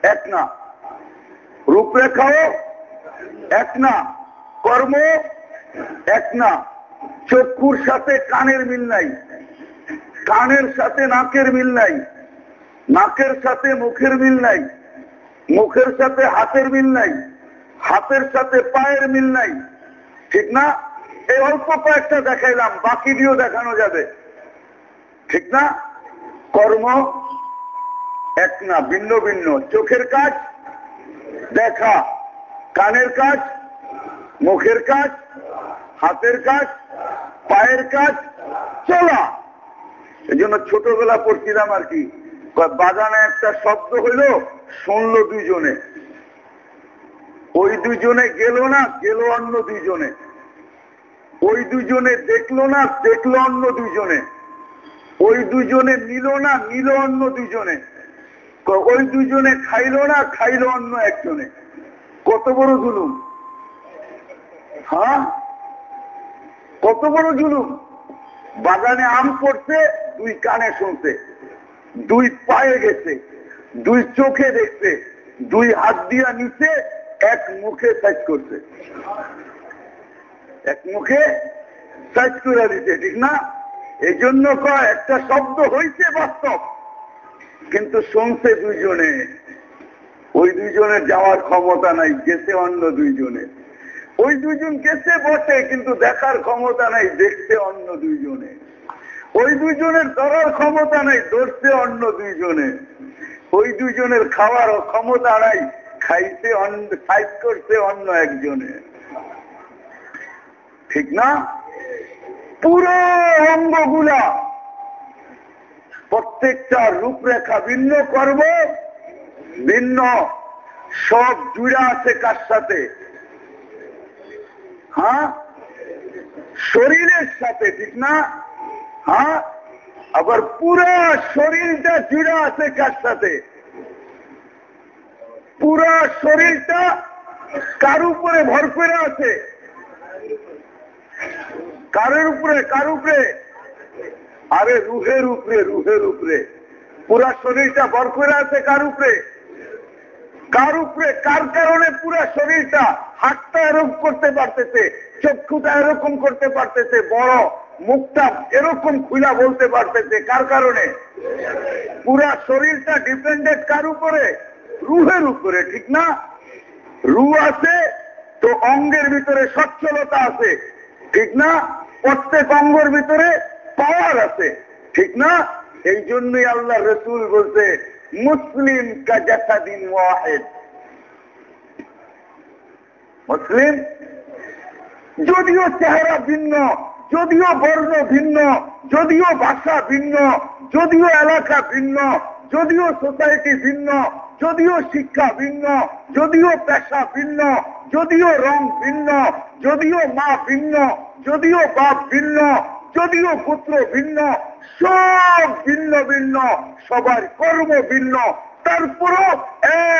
এক না। রূপরেখাও এক না। কর্ম এক না। চক্ষুর সাথে কানের মিল নাই। কানের সাথে নাকের মিল নাই। নাকের সাথে মুখের মিল নাই। মুখের সাথে হাতের মিল নাই। হাতের সাথে পায়ের মিল নাই। ঠিক না? এই অল্প কয়েকটা দেখাইলাম, বাকি দিয়েও দেখানো যাবে। ঠিক না? কর্ম এক না, ভিন্ন ভিন্ন। চোখের কাজ, দেখা। কানের কাজ, মুখের কাজ, হাতের কাজ, পায়ের কাজ, চলা। এই জন্য ছোটবেলা পড়ছিলাম আর কি। বাগানে একটা শব্দ হইল, শুনলো দুইজনে। ওই দুজনে গেল না, গেল অন্য দুইজনে। ওই দুজনে দেখল না, দেখল অন্য দুজনে। ওই দুজনে নিল না, নিল অন্য দুইজনে ওই দুজনে খাইলো না, খাইলো অন্য একজনে। কত বড় জুলুম? হ্যাঁ? কত বড় জুলুম? বাগানে আম পড়ছে, দুই কানে শুনছে। দুই পায়ে গেছে, দুই চোখে দেখছে, দুই হাত দিয়া নিচে, এক মুখে সাইজ করছে। এক মুখে সাইজ দিতে ঠিক না? এই জন্য কয়, একটা শব্দ হইছে বাস্তব, কিন্তু শুনছে দুইজনে। ওই দুইজনের যাওয়ার ক্ষমতা নাই, গেছে অন্য দুইজনে। ওই দুইজন গেছে, বটে, কিন্তু দেখার ক্ষমতা নাই দেখতে অন্য দুইজনে। ওই দুইজনের ধরার ক্ষমতা নাই ধরতে অন্য দুইজনে। ওই দুইজনের খাওয়ার ক্ষমতা নাই খাইতে অন্য সাইজ করছে অন্য একজনে। ঠিক না? পুরো অঙ্গগুলা প্রত্যেকটা রূপরেখা ভিন্ন করব, ভিন্ন সব জুড়া আছে কার সাথে? হ্যাঁ? শরীরের সাথে, ঠিক না? হ্যাঁ? আবার পুরো শরীরটা জুড়া আছে কার সাথে? পুরো শরীরটা কার উপরে ভর করে আছে? কারের উপরে, কার উপরে? আরে রুহের উপরে রুহের উপরে। পুরা শরীরটা ভর করে আছে কার উপরে? কার উপরে, কার কারণে পুরা শরীরটা হাতটা এরকম করতে পারতেছে, চক্ষুটা এরকম করতে পারতেছে, বড় মুখটা এরকম খুলা বলতে পারতেছে, কার কারণে? পুরা শরীরটা ডিপেন্ডেন্ট কার উপরে? রুহের উপরে, ঠিক না? রু আছে তো অঙ্গের ভিতরে সচ্ছলতা আছে। ঠিক না? প্রত্যেক অঙ্গের ভিতরে পাওয়ার আছে। ঠিক না? এই জন্যই আল্লাহ রসুল বলছে, মুসলিম কা জাসাদিন ওয়াহেদ। মুসলিম? যদিও চেহারা ভিন্ন, যদিও বর্ণ ভিন্ন, যদিও ভাষা ভিন্ন, যদিও এলাকা ভিন্ন, যদিও সোসাইটি ভিন্ন, যদিও শিক্ষা ভিন্ন, যদিও পেশা ভিন্ন, যদিও রং ভিন্ন যদিও মা ভিন্ন, যদিও বাপ ভিন্ন, যদিও পুত্র ভিন্ন, সব ভিন্ন ভিন্ন, সবার কর্ম ভিন্ন। তারপরও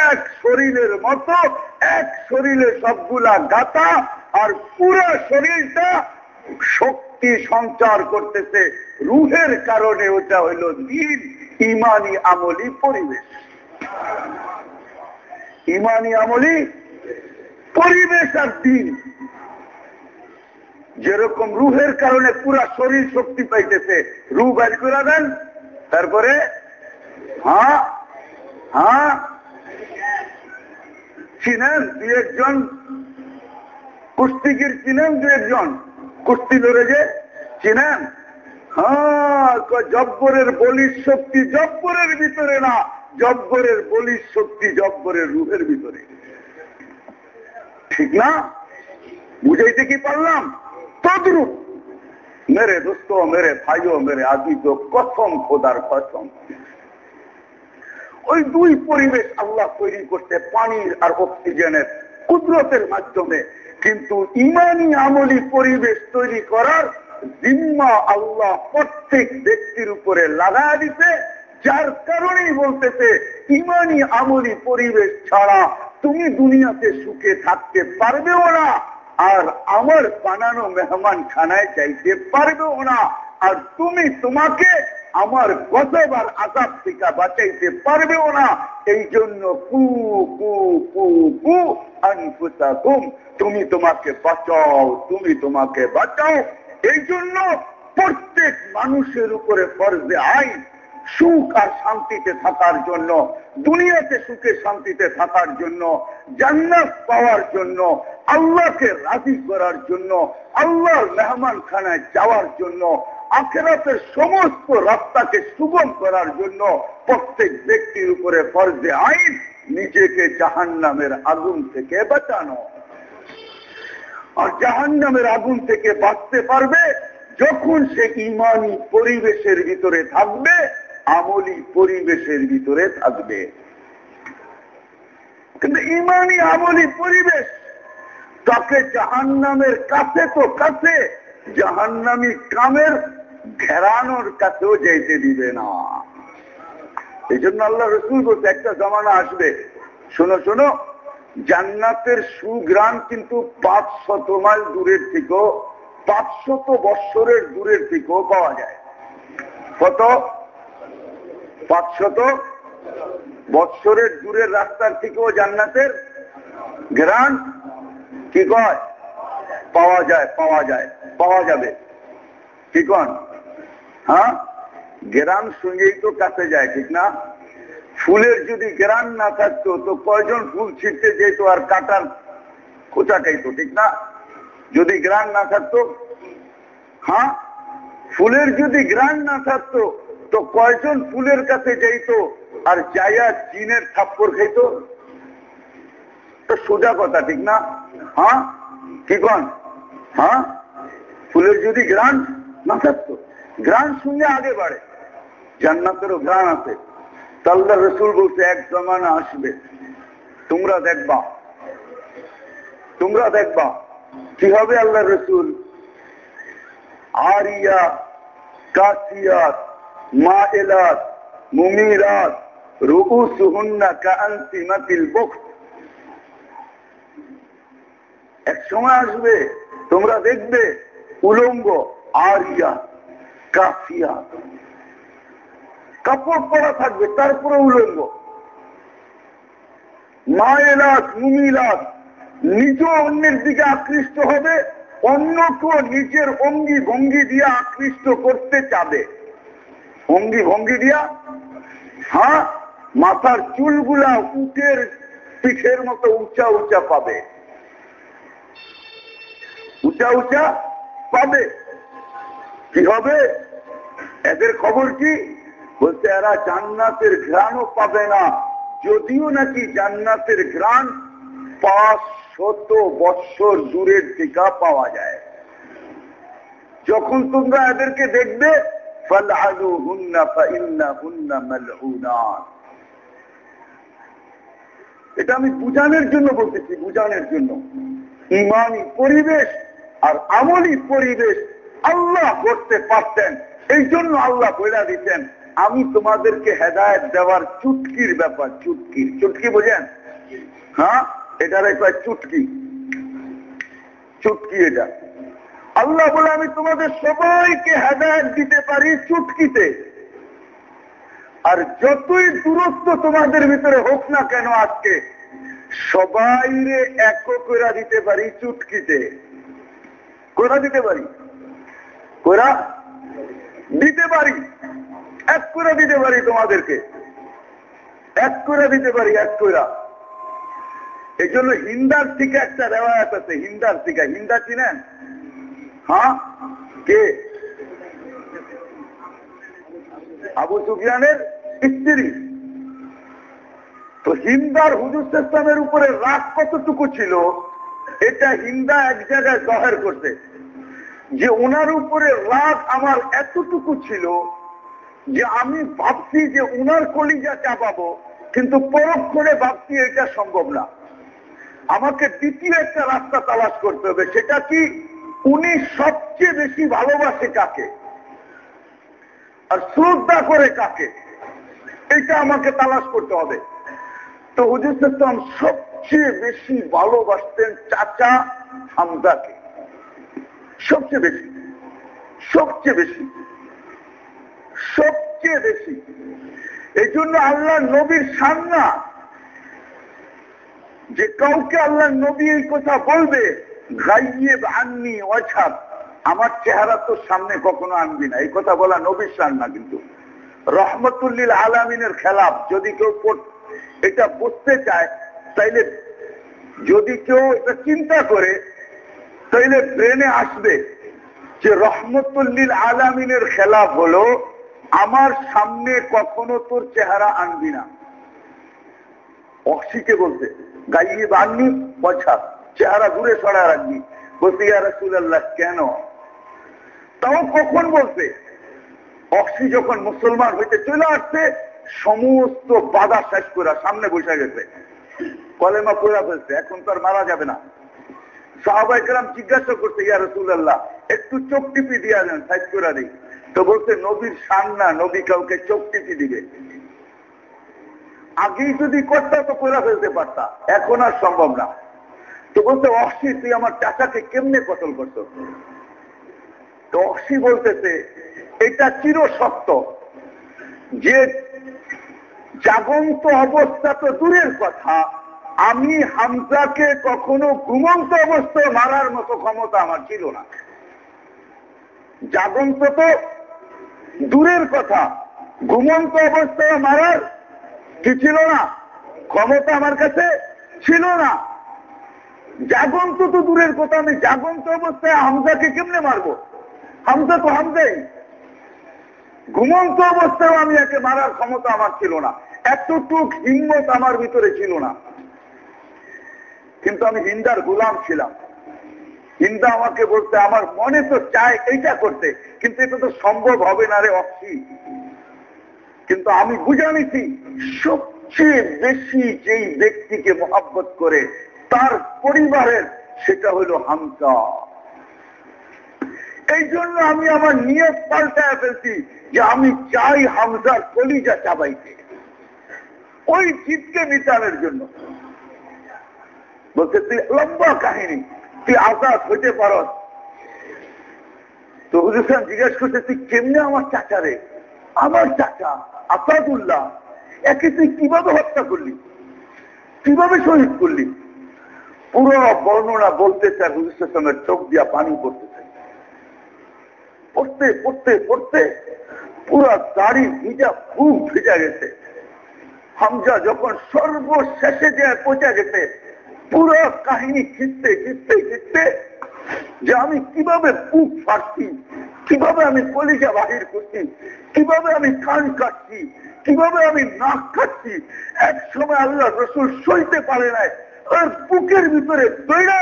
এক শরীরের মতো, এক শরীরে সবগুলা গাতা আর পুরো শরীরটা শক্তি সঞ্চার করতেছে। রুহের কারণে ওটা হইল দিন, ইমানি আমলি পরিবেশ। ইমানি আমলি পরিবেশ আর দিন। যেরকম রুহের কারণে পুরা শরীর শক্তি পাইতেছে রু বাইর করে দেন, তারপরে হ্যাঁ হ্যাঁ চিনেন দু একজন, কুস্তিগির চিনেন দু একজন, কুস্তি ধরে যে চিনেন হ্যাঁ জব্বরের বলির শক্তি জব্বরের ভিতরে না, জব্বরের বলির শক্তি জব্বরের রুহের ভিতরে। ঠিক না? বুঝাইতে কি পারলাম? তদ্রুপ মেরে দোস্ত, মেরে ভাইও, মেরে তো কথম খোদার কথম ওই দুই পরিবেশ আল্লাহ তৈরি করতে পানির আর অক্সিজেনের কুদরতের মাধ্যমে। কিন্তু ইমানি আমলি পরিবেশ তৈরি করার জিম্মা আল্লাহ প্রত্যেক ব্যক্তির উপরে লাগা দিতে যার কারণেই বলতেছে, ইমানি আমলি পরিবেশ ছাড়া তুমি দুনিয়াতে সুখে থাকতে পারবেও না। আর আমার বানানো মেহমান খানায় যাইতে পারবেও না। আর তুমি তোমাকে আমার গতবার আজাব থেকে বাঁচাইতে পারবেও না। এই জন্য কু কু কু কু আনফুসা তুম তুমি তোমাকে বাঁচাও, তুমি তোমাকে বাঁচাও। এই জন্য প্রত্যেক মানুষের উপরে ফর্জে আইন সুখ আর শান্তিতে থাকার জন্য, দুনিয়াতে সুখে শান্তিতে থাকার জন্য, জান্নাত পাওয়ার জন্য, আল্লাহকে রাজি করার জন্য, আল্লাহর মেহমান খানায় যাওয়ার জন্য, আখেরাতের সমস্ত রাস্তাকে সুগম করার জন্য প্রত্যেক ব্যক্তির উপরে ফর্জে আইন নিজেকে জাহান নামের আগুন থেকে বাঁচানো। আর জাহান নামের আগুন থেকে বাঁচতে পারবে যখন সে ইমানি পরিবেশের ভিতরে থাকবে আমলি পরিবেশের ভিতরে থাকবে। কিন্তু ইমানি আমলি পরিবেশ, তাকে জাহান নামের কাছে তো কাছে, জাহান্নামি কামের ঘেরানোর কাছেও যেতে দিবে না। এই জন্য আল্লাহ রসুল বলছে, একটা জমানা আসবে। শোনো শোনো, জান্নাতের সুগ্রাম কিন্তু পাঁচশত মাইল দূরের থেকেও, পাঁচশত বৎসরের দূরের থেকেও পাওয়া যায়। কত? পাঁচশত বৎসরের দূরের রাস্তার থেকেও জান্নাতের গ্রান কি কয়? পাওয়া যায় পাওয়া যায়, পাওয়া যাবে। কি কন? হ্যাঁ? গ্রাম সঙ্গেই তো কাছে যায়, ঠিক না? ফুলের যদি গ্রাম না থাকতো, তো কয়জন ফুল ছিটতে যেত আর কাটার খোঁচা খাইতো, ঠিক না? যদি গ্রাম না থাকতো হ্যাঁ? ফুলের যদি গ্রাম না থাকতো তো কয়জন ফুলের কাছে যাইতো আর যাইয়া চিনের থাপ্পর খাইতো? তো সোজা কথা, ঠিক না? হ্যাঁ? কি কন? হ্যাঁ? ফুলের যদি গ্রান না থাকতো? গ্রান শুনে আগে বাড়ে। জান্নাতেরও গ্রান আছে। তাল্লা রসুল বলছে, এক জমানা আসবে। তোমরা দেখবা। তোমরা দেখবা। কি হবে আল্লাহ রসুল? আরিয়া, কাসিয়াত আসবে, তোমরা দেখবে, উলঙ্গ, আরিয়া, কাফিয়া। কাপড় পরা থাকবে তারপরে উলঙ্গ। মায়েলাত মুমিলাত নিজ অন্যের দিকে আকৃষ্ট হবে, অন্যকেও নিজের অঙ্গি ভঙ্গি দিয়ে আকৃষ্ট করতে চাবে। অঙ্গি ভঙ্গি দিয়া হ্যাঁ? মাথার চুলগুলা উটের পিঠের মতো উঁচা উঁচা পাবে। উঁচা উঁচা পাবে। কি হবে? এদের খবর কি? বলছে, এরা জান্নাতের ঘ্রাণও পাবে না। যদিও নাকি জান্নাতের ঘ্রাণ পাঁচ শত বৎসর দূরের টিকা পাওয়া যায়। যখন তোমরা এদেরকে দেখবে এটা আমি বুঝানোর জন্য বলতেছি, বুঝানোর জন্য। ইমানি পরিবেশ আর আমলি পরিবেশ আল্লাহ করতে পারতেন, এই জন্য আল্লাহ দিতেন, আমি তোমাদেরকে হেদায়ত দেওয়ার চুটকির ব্যাপার, চুটকি। চুটকি বোঝেন? হ্যাঁ? এটার একটা চুটকি। চুটকি এটা। আল্লাহ বলে, আমি তোমাদের সবাইকে হেদায়ত দিতে পারি চুটকিতে। আর যতই দূরত্ব তোমাদের ভিতরে হোক না কেন আজকে সবাই এক করে দিতে পারি চুটকিতে। কোরা দিতে পারি? কোরা দিতে পারি। এক করে দিতে পারি তোমাদেরকে। এক করে দিতে পারি, এক করা এই জন্য হিন্দার থেকে একটা রেওয়ায়ত আছে, হিন্দার থেকে। হিন্দা চিনেন? হ্যাঁ? কে? আবু সুফিয়ানের স্ত্রী। তো হিন্দার হুজুর ইসলামের উপরে রাগ কতটুকু ছিল, এটা হিন্দা এক জায়গায় জহের করছে। যে ওনার উপরে রাগ আমার এতটুকু ছিল যে আমি ভাবছি যে উনার কলিজা চাপাবো, কিন্তু পরক্ষণে ভাবছি এটা সম্ভব না। আমাকে দ্বিতীয় একটা রাস্তা তালাশ করতে হবে, সেটা কি? উনি সবচেয়ে বেশি ভালোবাসে কাকে? আর শ্রদ্ধা করে কাকে? এটা আমাকে তালাশ করতে হবে। তো হুজুর ইসলাম সবচেয়ে বেশি ভালোবাসতেন চাচা হামজাকে। সবচেয়ে বেশি সবচেয়ে বেশি সবচেয়ে বেশি। এই জন্য আল্লাহ নবীর সামনা যে কাউকে আল্লাহ নবী এই কথা বলবে আমার চেহারা তো সামনে কখনো আনবি না। এই কথা বলা নবীর সামনা কিন্তু। রহমতুল্লিল আলামিনের খেলাফ যদি কেউ এটা বুঝতে চায়, তাইলে যদি কেউ এটা চিন্তা করে, তাইলে ব্রেনে আসবে যে রহমতুল্লিল আলামিনের খেলাফ হলো, আমার সামনে কখনো তোর চেহারা আনবি না। অক্সিকে বলতে গাইয়ে বাননি পয়সা চেহারা দূরে সরা রাখবি। বলতে ইয়া রসুল্লাহ কেন? তাও কখন বলতে অক্সি যখন মুসলমান হইতে চলে আসছে, সমস্ত বাধা শেষ করে সামনে বসে গেছে। কলেমা পড়া ফেলছে, এখন তো আর মারা যাবে না। সাহাবাই কালাম জিজ্ঞাসা করছে, ইয়া রসুল্লাহ একটু চোখ টিপি দিয়া দেন, সাইজ করে দিই। তো বলছে, নবীর সামনা নবী কাউকে চোখ টিপি দিবে। আগেই যদি করতা তো করে ফেলতে পারতা, এখন আর সম্ভব না। তো বলতে অক্সি তুই আমার টাকাকে কেমনে কতল করত? তো অক্সি বলতেছে, এটা চির সত্য যে জাগন্ত অবস্থা তো দূরের কথা। আমি হামজাকে কখনো ঘুমন্ত অবস্থায় মারার মতো ক্ষমতা আমার ছিল না। জাগন্ত তো দূরের কথা। ঘুমন্ত অবস্থায় মারার কি ছিল না? ক্ষমতা আমার কাছে ছিল না। জাগন্ত তো দূরের কথা আমি জাগন্ত অবস্থায় হামজাকে কেমনে মারবো? হামজা তো হামজাই। ঘুমন্ত অবস্থায় আমি একে মারার ক্ষমতা আমার ছিল না। এতটুক হিম্মত আমার ভিতরে ছিল না। কিন্তু আমি হিন্দার গোলাম ছিলাম। হিন্দা আমাকে বলতে, আমার মনে তো চায় এইটা করতে, কিন্তু এটা তো সম্ভব হবে না রে অক্ষি কিন্তু আমি বুঝে নিছি, সবচেয়ে বেশি যেই ব্যক্তিকে মহাব্বত করে তার পরিবারের, সেটা হলো হামসা এই জন্য আমি আমার নিয়ত পাল্টায় ফেলছি যে আমি চাই হামজার কলিজা চাবাইতে। ওই জিতকে মিটানোর জন্য। বলতে তুই লম্বা কাহিনী, তুই আজাদ হইতে পার তো হুজুর খান জিজ্ঞেস করছে, তুই কেমনে আমার চাচা রে আমার চাচা আসাদুল্লাহ, একে তুই কীভাবে হত্যা করলি? কীভাবে শহীদ করলি? পুরো বর্ণনা বলতে চায় হুজুর সালামের চোখ দিয়া পানি পড়তে চাই পড়তে পড়তে পড়তে পুরা দাড়ি ভিজা খুব ভিজা গেছে। হামজা যখন সর্বশেষে যে পৌঁছা গেছে, পুরো কাহিনী খিচতে খিচতে খিচতে যে আমি কীভাবে বুক ফাটছি, কীভাবে আমি কলিজা বাহির করছি, কীভাবে আমি কান কাটছি, কীভাবে আমি নাক কাটছি, এক সময় আল্লাহ রসুল সইতে পারে নাই। ওর বুকের ভিতরে দৈরা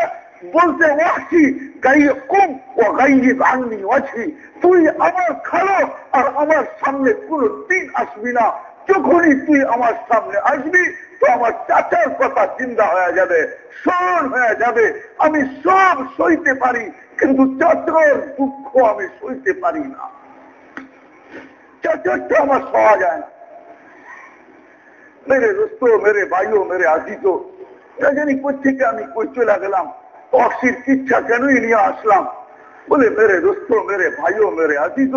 বলতে ওয়াসি গাইয়ে কম ও গাইয়ে ভাঙনি আছি। তুই আমার খালো আর আমার সামনে কোনো দিন আসবি না। যখনই তুই আমার সামনে আসবি, তো আমার চাচার কথা চিন্তা হয়ে যাবে, স্মরণ হয়ে যাবে। আমি সব সইতে পারি, কিন্তু চাচার দুঃখ আমি সইতে পারি না। চাচারটা আমার সহা যায় না। মেরে দোস্ত, মেরে ভাইও, মেরে আজিত না জানি কোথেকে আমি কই চলে গেলাম অক্সির ইচ্ছা কেনই নিয়ে আসলাম? বলে, মেরে দোস্ত, মেরে ভাইও, মেরে আজিত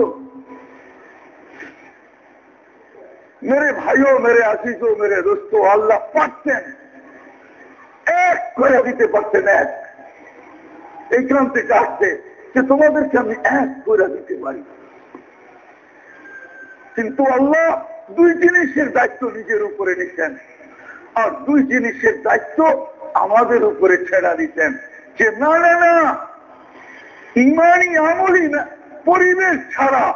মেরে ভাইও, মেরে আসিস মেরে দোস্ত, আল্লাহ পারতেন। এক করে দিতে পারতেন এক। এইখান থেকে আসছে যে তোমাদেরকে আমি এক করে দিতে পারি। কিন্তু আল্লাহ দুই জিনিসের দায়িত্ব নিজের উপরে নিছেন আর দুই জিনিসের দায়িত্ব আমাদের উপরে ছেড়া দিতেন। যে না না ইমানি আমলি না, পরিবেশ ছাড়া।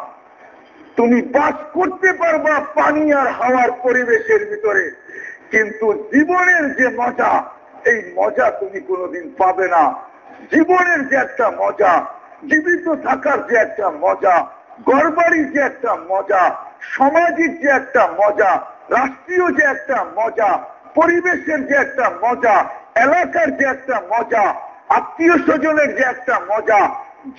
তুমি বাস করতে পারবা পানি আর হাওয়ার পরিবেশের ভিতরে, কিন্তু জীবনের যে মজা, এই মজা তুমি কোনোদিন পাবে না। জীবনের যে একটা মজা, জীবিত থাকার যে একটা মজা গড়বাড়ির যে একটা মজা সামাজিক যে একটা মজা, রাষ্ট্রীয় যে একটা মজা পরিবেশের যে একটা মজা, এলাকার যে একটা মজা, আত্মীয় স্বজনের যে একটা মজা,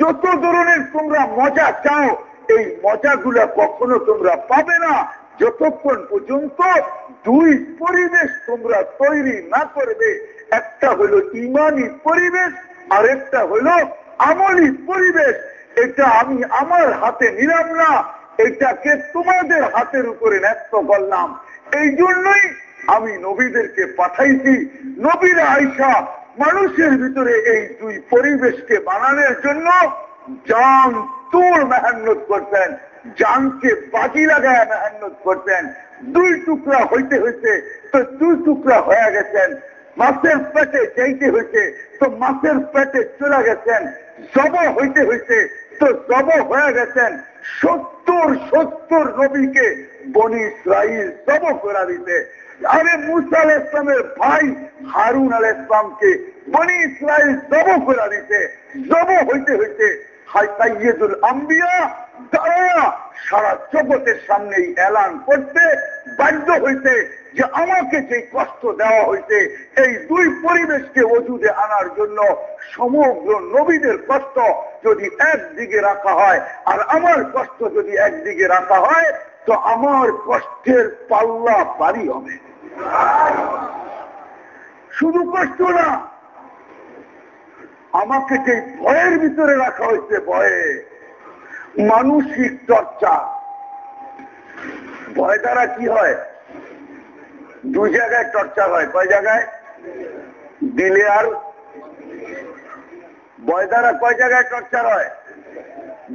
যত ধরনের তোমরা মজা চাও, এই মজাগুলা কখনো তোমরা পাবে না। যতক্ষণ পর্যন্ত দুই পরিবেশ তোমরা তৈরি না করবে, একটা হলো ইমানি পরিবেশ আর একটা হলো আমলি পরিবেশ। এটা আমি আমার হাতে নিলাম না, এটাকে তোমাদের হাতের উপরে ন্যস্ত করলাম। এই জন্যই আমি নবীদেরকে পাঠাইছি। নবীরা আইসা মানুষের ভিতরে এই দুই পরিবেশকে বানানোর জন্য জান তোর মেহান্নত করতেন, জানকে বাজি লাগায় মেহান্নত করতেন। দুই টুকরা হইতে হইতে তো দুই টুকরা হয়ে গেছেন। মাছের পেটে যাইতে হইতে তো মাছের পেটে চলে গেছেন। জব হইতে হইতে তো জব হয়ে গেছেন। সত্তর সত্তর নবীকে বনি ইসরাইল জব করা দিতে। আরে মুসা আল ইসলামের ভাই হারুন আল ইসলামকে বনি ইসরাইল জব করা দিতে জব হইতে হইতে সারা জগতের সামনেই এলান করতে বাধ্য হইতে যে আমাকে যে কষ্ট দেওয়া হইতে এই দুই পরিবেশকে ওজুদে আনার জন্য সমগ্র নবীদের কষ্ট যদি একদিকে রাখা হয় আর আমার কষ্ট যদি একদিকে রাখা হয় তো আমার কষ্টের পাল্লা বাড়ি হবে। শুধু কষ্ট না, আমাকে যে ভয়ের ভিতরে রাখা হয়েছে ভয়ে, মানসিক চর্চা। ভয় দ্বারা কি হয়? দুই জায়গায় চর্চা হয়। কয় জায়গায়? দিলে আর ভয় দ্বারা কয় জায়গায় চর্চা হয়?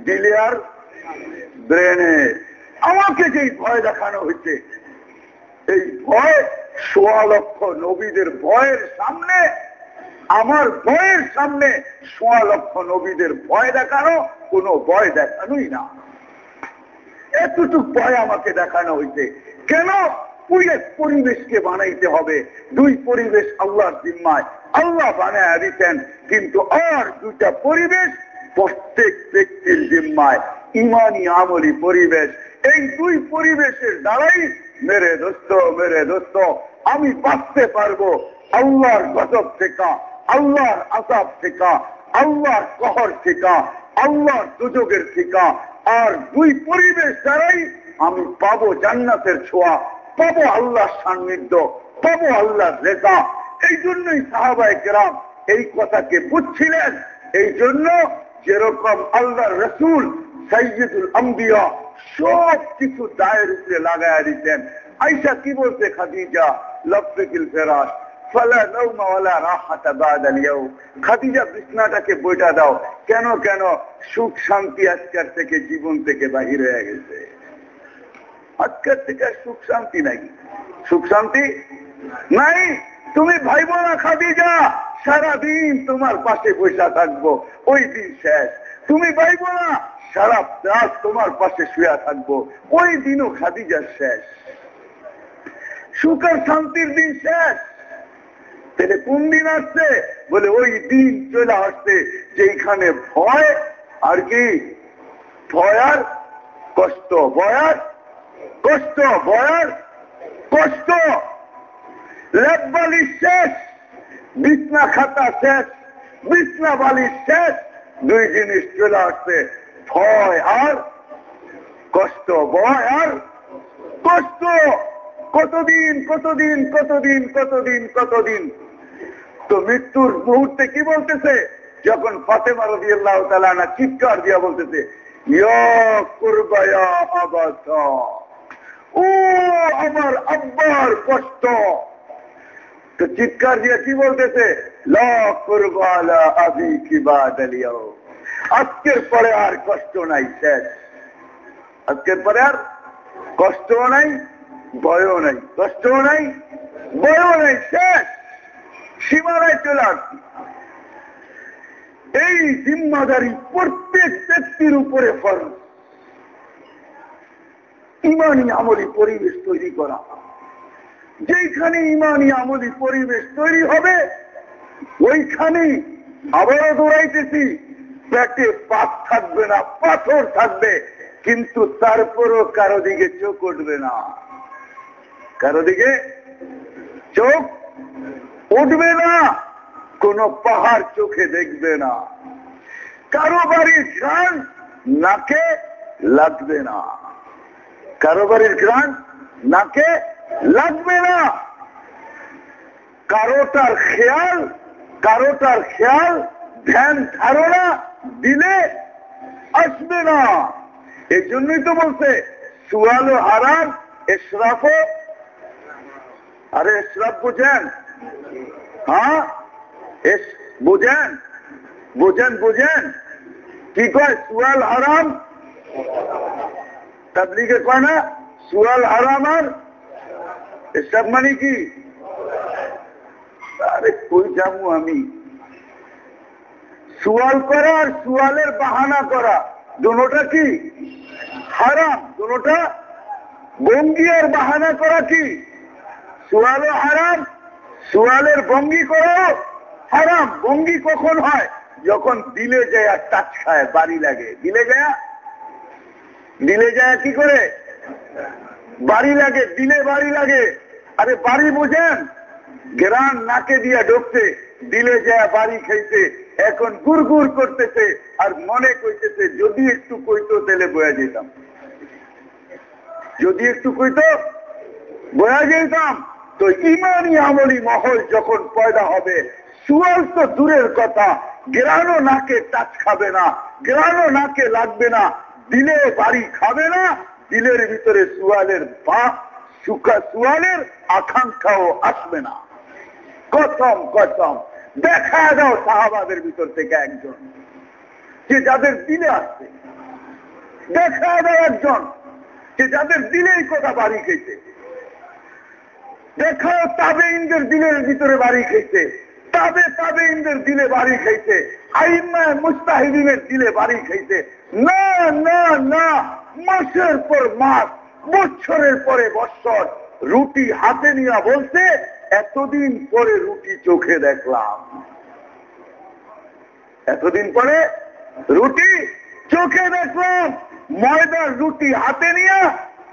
দিলে আর ব্রেনে। আমাকে যেই ভয় দেখানো হয়েছে, এই ভয় সোয়া লক্ষ নবীদের ভয়ের সামনে, আমার ভয়ের সামনে সোয়া লক্ষ নবীদের ভয় দেখানো, কোনো ভয় দেখানোই না। এতটুক ভয় আমাকে দেখানো হয়েছে। কেন? এক পরিবেশকে বানাইতে হবে। দুই পরিবেশ আল্লাহর জিম্মায়। আল্লাহ বানায় দিতেন, কিন্তু আর দুটা পরিবেশ প্রত্যেক ব্যক্তির জিম্মায়। ইমানি আমলি পরিবেশ। এই দুই পরিবেশের দ্বারাই মেরে দোস্ত মেরে দোস্ত, আমি বাঁচতে পারব। আল্লাহর গজব থেকে, আল্লাহর আসাব থেকে, আল্লাহর কহর থেকে, আল্লাহর দুযোগের থেকে। আর দুই পরিবেশ দ্বারাই আমি পাবো জান্নাতের ছোঁয়া, পাবো আল্লাহর সান্নিধ্য, পাবো আল্লাহর রেজা। এই জন্যই সাহাবায় কেরাম এই কথাকে বুঝছিলেন। এই জন্য যেরকম আল্লাহর রসুল সাইয়দুল আম্বিয়া, সব কিছু দায়ের উপরে লাগাইয়া দিতেন। আইসা কি বলছে, খাদিজা? লফিকিল ফেরাস তুমি ভাইব না খাদিজা সারাদিন তোমার পাশে বৈশা থাকব। ওই দিন শেষ। তুমি ভাইব না সারা রাত তোমার পাশে শুয়া থাকব। ওই দিনও খাদিজার শেষ। সুখ আর শান্তির দিন শেষ। তাহলে কোন দিন আসছে? বলে ওই দিন চলে আসছে যেখানে ভয় আর কি? ভয় আর কষ্ট বয়ার কষ্ট বয়ার কষ্ট। লেপবালির শেষ, বিছনা খাতা শেষ, বিছনা বালির শেষ, দুই জিনিস চলে আসছে। ভয় আর কষ্ট, ভয় আর কষ্ট। কতদিন কতদিন কতদিন কতদিন কতদিন? তো মৃত্যুর মুহূর্তে কি বলতেছে? যখন ফাতেমা রবি আল্লাহ তালা চিৎকার দিয়া বলতেছে ও আমার আব্বার কষ্ট। তো চিৎকার দিয়ে কি বলতেছে? আজকের পরে আর কষ্ট নাই শেষ আজকের পরে আর কষ্টও নাই, ভয়ও নাই। কষ্টও নাই, ভয়ও নাই শেষ সীমানায় চলে আসছি। এই জিম্মাদারি প্রত্যেক ব্যক্তির উপরে ফরজ। ইমানি আমলি পরিবেশ তৈরি করা। যেইখানে ইমানি আমলি পরিবেশ তৈরি হবে ওইখানে আবারও দৌড়াইতেছি। পেটে পাত থাকবে না, পাথর থাকবে, কিন্তু তারপরও কারও দিকে চোখ উঠবে না। কারও দিকে চোখ উঠবে না, কোন পাহাড় চোখে দেখবে না। কারও বাড়ির ঘ্রাণ নাকে লাগবে না। কারও বাড়ির ঘ্রাণ নাকে লাগবে না। কারোটার খেয়াল কারোটার খেয়াল, ধ্যান, ধারণা দিলে আসবে না। এই জন্যই তো বলছে, সুয়ালো হারাম, এশরাফও। আরে এশরাফ বুঝেন? হ্যাঁ? বুঝেন? বুঝেন বুঝেন? কি কয়, সুয়াল হারাম? তাবলিগে কয় না, সুয়াল হারাম আর? এসব মানে কি? আরে কই যাব আমি? সুয়াল করা আর সুয়ালের বাহানা করা। দুটা কি? হারাম। দুটা বঙ্গি আর বাহানা করা কি? সুয়ালও হারাম সুয়ালের বঙ্গি করো হারাম। বঙ্গি কখন হয়? যখন দিলে যায় টাচ খায়, বাড়ি লাগে। দিলে যায়? দিলে যায় কি করে? বাড়ি লাগে, দিলে বাড়ি লাগে। আরে বাড়ি বোঝেন? গ্রান নাকে দিয়া ঢুকতে, দিলে যায় বাড়ি খাইতে। এখন গুড় গুড় করতেছে আর মনে কইতেছে, যদি একটু কইতো তাহলে বয়া যেতাম। যদি একটু কইতো, বয়া যেতাম। তো ইমানি আমলি মহল যখন পয়দা হবে, সুয়াল তো দূরের কথা। গ্রানও নাকে টাচ খাবে না, গ্রানও নাকে লাগবে না। দিলে বাড়ি খাবে না, দিলের ভিতরে সুয়ালের বা সুখা সুয়ালের আকাঙ্ক্ষাও আসবে না। কথম কথম দেখা দাও সাহাবাদের ভিতর থেকে একজন, যে যাদের দিলে আসছে দেখা দেয় একজন, যে যাদের দিলেই কথা বাড়ি খেয়েছে। দেখাও তাবে ইন্দের দিলের ভিতরে বাড়ি খেয়েছে। তাবে তাবে ইন্দের দিলে বাড়ি খাইছে আইমায় মুস্তাহিদিনের দিলে বাড়ি খাইছে না না না, মাসের পর মাস, বছরের পরে বৎসর রুটি হাতে নিয়ে বলছে এতদিন পরে রুটি চোখে দেখলাম। এতদিন পরে রুটি চোখে দেখলাম। ময়দার রুটি হাতে নিয়ে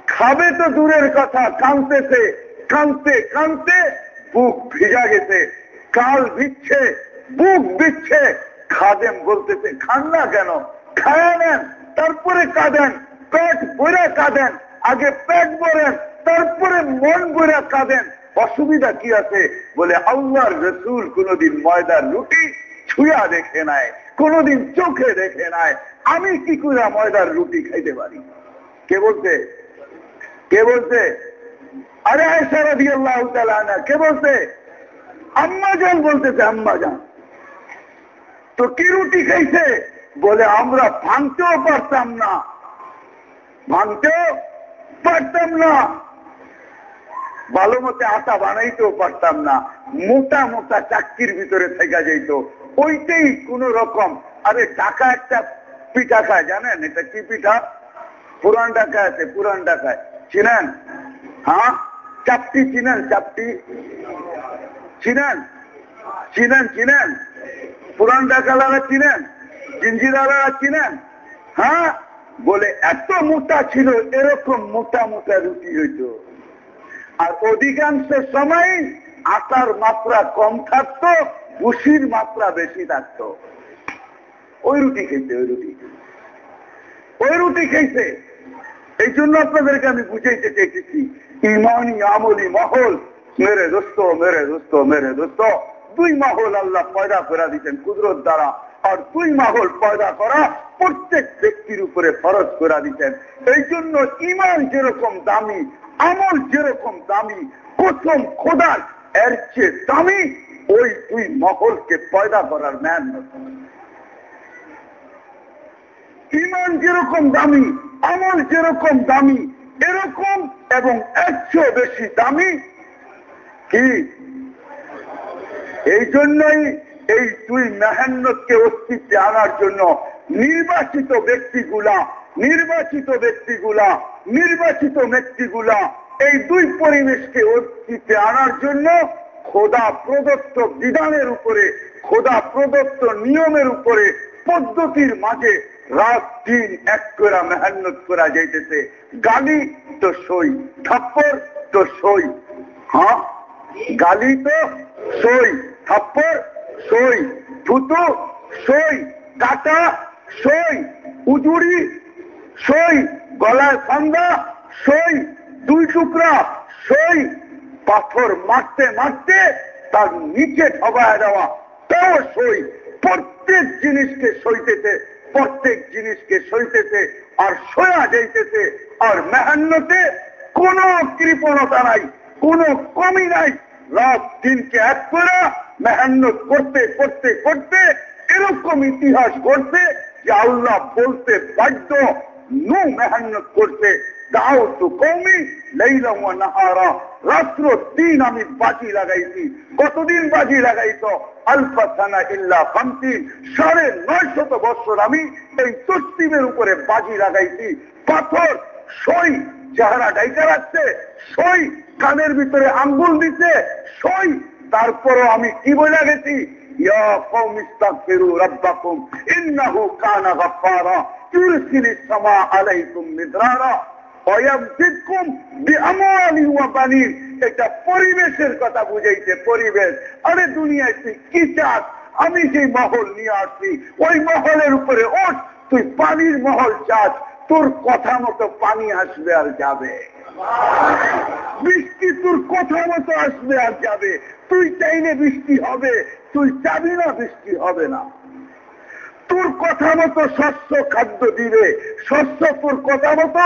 খাবে তো দূরের কথা কানতেছে কানতে কানতে বুক ভিজা গেছে, কাল দিচ্ছে বুক দিচ্ছে খাদেম বলতেছে, খান না কেন? খায়া নেন, তারপরে কাঁদেন, পেট বইরা কাঁদেন, আগে পেট বলেন তারপরে মন বইরা কাঁদেন। অসুবিধা কি আছে? বলে আল্লাহর রসুল কোনদিন ময়দার রুটি ছুঁয়া দেখে নাই, কোনদিন চোখে দেখে নাই। আমি কি করে ময়দার রুটি খাইতে পারি? কে বলছে? কে বলছে? আরে আয়সারা দিয়ে আল্লাহ না কে বলছে? আম্মা যান বলতেছে, আম্মা যান তো কি রুটি খাইছে? বলে, আমরা ভাঙতেও পারতাম না। ভাঙতেও পারতাম না। ভালো মতে আটা বানাইতেও পারতাম না, মোটা মোটা চাকরির ভিতরে থেকে যাইত। ওইটাই কোন রকম। আরে টাকা একটা পিঠা খায়, জানেন? এটা কি পিঠা? পুরান ঢাকা আছে, পুরান ঢাকায়। চিনেন? হ্যাঁ? চাপটি চিনেন চাপটি? চিনেন? চিনেন চিনেন? পুরান ঢাকালারা চিনেন? জিঞ্জিরালারা চিনেন? হ্যাঁ? বলে, এত মোটা ছিল, এরকম মোটা মোটা রুটি হইত। আর অধিকাংশ সময় আটার মাত্রা কম থাকতো, ভুসির মাত্রা বেশি থাকতো। ওই রুটি খেয়েছে ওই রুটি ওই রুটি খেয়েছে এই জন্য আপনাদেরকে আমি বুঝাইতে চেয়েছি ইমানি আমলি মহল, মেরে দোস্ত মেরে দোস্ত মেরে দোস্ত। দুই মহল আল্লাহ পয়দা করে দিচ্ছেন কুদরত দ্বারা, আর দুই মহল পয়দা করা প্রত্যেক ব্যক্তির উপরে ফরজ করে দিচ্ছেন এই জন্য ইমান যেরকম দামি আমল যেরকম দামি প্রথম খোদার, এর চেয়ে দামি ওই দুই মহলকে পয়দা করার মেহনত ইমান যেরকম দামি, আমল যেরকম দামি, এরকম এবং একশো বেশি দামি কি? এই জন্যই এই দুই মেহান্নতকে অস্তিত্বে আনার জন্য নির্বাচিত ব্যক্তিগুলা নির্বাচিত ব্যক্তিগুলা নির্বাচিত ব্যক্তিগুলা এই দুই পরিবেশকে অস্তিত্বে আনার জন্য খোদা প্রদত্ত বিধানের উপরে, খোদা প্রদত্ত নিয়মের উপরে পদ্ধতির মাঝে রাত দিন এক করা মেহান্নত করা যাইতেছে। গালি তো সই, থাপ্পর তো সই। হ্যাঁ? গালি তো সই, থাপ্পর সই থুতু সই, কাটা সই উজুড়ি সই গলায় ফান্দা, সই দুই টুকরা, সই পাথর মারতে মারতে তার নিচে ঠবায় দেওয়া। তাও সই, প্রত্যেক জিনিসকে সইতেছে, প্রত্যেক জিনিসকে সইতেছে, আর সয়া যাইতেছে, আর মেহান্নতে কোন কৃপণতা নাই, কোন কমি নাই। রাত দিনকে এক করে মেহান্নত করতে করতে করতে এরকম ইতিহাস করতে যে আল্লাহ বলতে বাধ্য নু করতে, দাও তো কমি নাহারা, রাত্র দিন আমি বাজি লাগাইছি। কতদিন বাজি থানা ইল্লা খামতিন সাড়ে নয় শত বছর আমি এই উপরে বাজি লাগাইছি। পাথর, সই, চেহারা ডাইকা রাখছে, সই, কানের ভিতরে আঙ্গুল দিছে, সই, তারপরও আমি কি বলে গেছি? ইয়া কওম ইস্তাগফিরু রাব্বাকুম, ইন্নাহু কানা এটা পরিবেশের কথা বুঝাইছে, পরিবেশ। আরে দুনিয়ায় তুই কি চাস? আমি সেই মহল নিয়ে আসছি, ওই মহলের উপরে ওঠ, তুই পানির মহল চাস, তোর কথা মতো পানি আসবে আর যাবে। বৃষ্টি তোর কথা মতো আসবে আর যাবে। তুই চাইলে বৃষ্টি হবে, তুই চাবি না, বৃষ্টি হবে না। তোর কথা মতো শস্য খাদ্য দিবে, শস্য তোর কথা মতো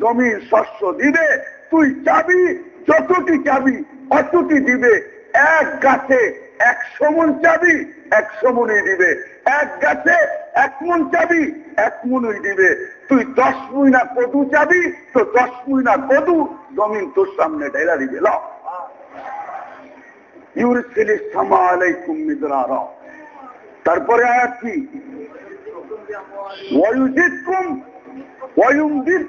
জমির শস্য দিবে, তুই চাবি, যতটি চাবি অতটি দিবে, এক গাছে একশো মন চাবি একশো মনই দিবে, এক গাছে এক মন চাবি এক মুনুই দিবে, তুই দশ মুইনা কদু চাবি, তো দশ মুইনা কদু জমিন তোর সামনে ঢেলা দিবে, ল। ইউরসিলি সামা আলাইকুম মিদরারা। তারপরে আয়াত কি? ওয়ুজিদ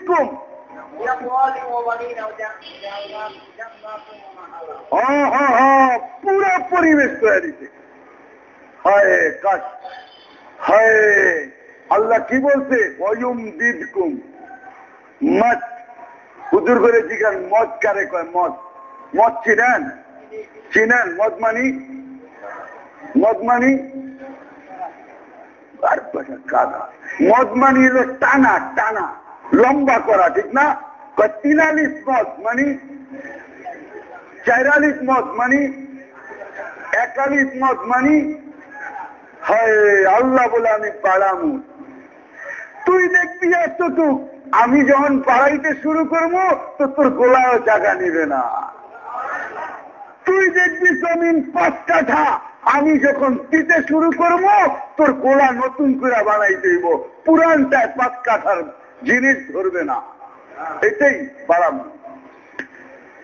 হ্যাঁ, হ্যাঁ, হ্যাঁ, পুরা পরিবেশ তৈরি হায় কাজ হায়, আল্লাহ কি বলছে? অয়ুম দিদ কুম মত হুজুর করে জিগান, মদ কারে কয়? মদ। মদ চিনেন? চিনেন? মদ মানি? মদ মানি কাদা মদ মানি হলো টানা টানা, লম্বা করা, ঠিক না? তিনালিশ মদ মানি চাইরালিশ মদ মানি একালিশ মদ মানি হয় আল্লাহ বলে আমি পাড়ামু। তুই দেখবি এতটুক আমি যখন পাড়াইতে শুরু করব, তো তোর গোলাও জায়গা নিবে না। তুই দেখবি জমিন পাঁচ কাঠা আমি যখন দিতে শুরু করব, তোর গোলা নতুন করে বানাই দেব। পুরানটায় পাঁচ কাঠার জিনিস ধরবে না। এটাই বাড়ামু।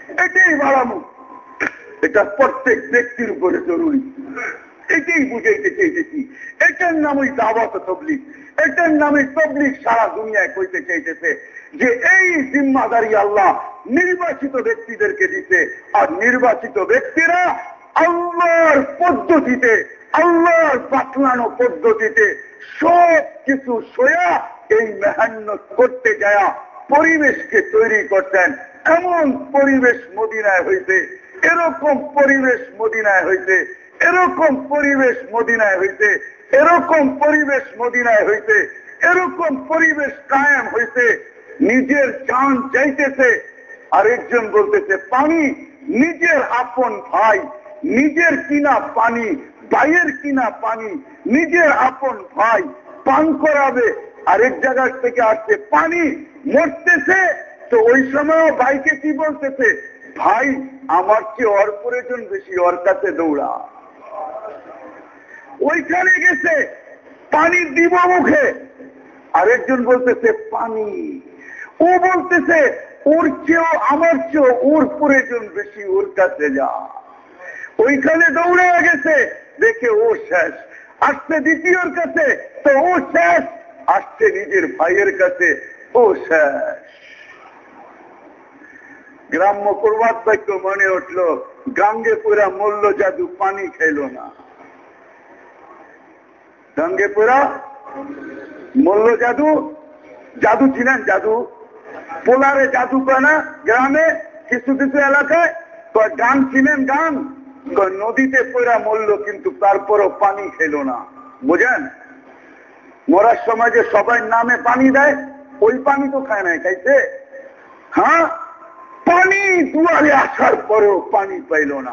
এটাই বাড়ামু। এটা প্রত্যেক ব্যক্তির উপরে জরুরি। এটাই বুঝাইতে চাইতেছি। এটার নামই দাওয়াত তবলিক এটার নামে তবলিক সারা দুনিয়ায় কইতে চাইতেছে যে এই জিম্মাদারি আল্লাহ নির্বাচিত ব্যক্তিদেরকে দিতে আর নির্বাচিত ব্যক্তিরা আল্লাহর পদ্ধতিতে, আল্লাহর বাতলানো পদ্ধতিতে সব কিছু সয়া এই মেহান্নত করতে যায় পরিবেশকে তৈরি করতেন। এমন পরিবেশ মদিনায় হইতে, এরকম পরিবেশ মদিনায় হইতে, এরকম পরিবেশ মদিনায় হইতে, এরকম পরিবেশ মদিনায় হইতে, এরকম পরিবেশ কায়েম হইতে নিজের চান চাইতেছে। আরেকজন বলতেছে, পানি নিজের আপন ভাই নিজের কিনা পানি, ভাইয়ের কিনা পানি, নিজের আপন ভাই পান করাবে, আরেক জায়গার থেকে আসছে পানি, মরতেছে। তো ওই সময় ভাইকে কি বলতেছে? ভাই, আমার চেয়ে ওর প্রয়োজন বেশি, ওর কাছে দৌড়া। ওইখানে গেছে, পানি দিব মুখে। আরেকজন বলতেছে, পানি। ও বলতেছে, ওর চেয়েও, আমার চেয়েও ওর প্রয়োজন বেশি, ওর কাছে যা। ওইখানে দৌড়ে গেছে। দেখে ও শেষ। আসছে দ্বিতীয়র কাছে, তো ও শেষ। আসছে নিজের ভাইয়ের কাছে, ও শেষ। গ্রাম্য প্রবাদ বাক্য মনে উঠল, গাঙ্গে পুরা মল্ল জাদু পানি খাইল না। গাঙ্গে পুরা মল্ল জাদু? জাদু ছিলেন জাদু। পোলারে জাদু করে না? গ্রামে, কিছু কিছু এলাকায় তো গান ছিলেন গান। নদীতে পড়া মরল কিন্তু তারপরও পানি খেল না। বুঝেন? মরার সময় যে সবাই নামে পানি দেয়, ওই পানি তো খায় নাই খাইছে হ্যাঁ? পানি দুয়ারে আসার পরেও পানি পাইল না।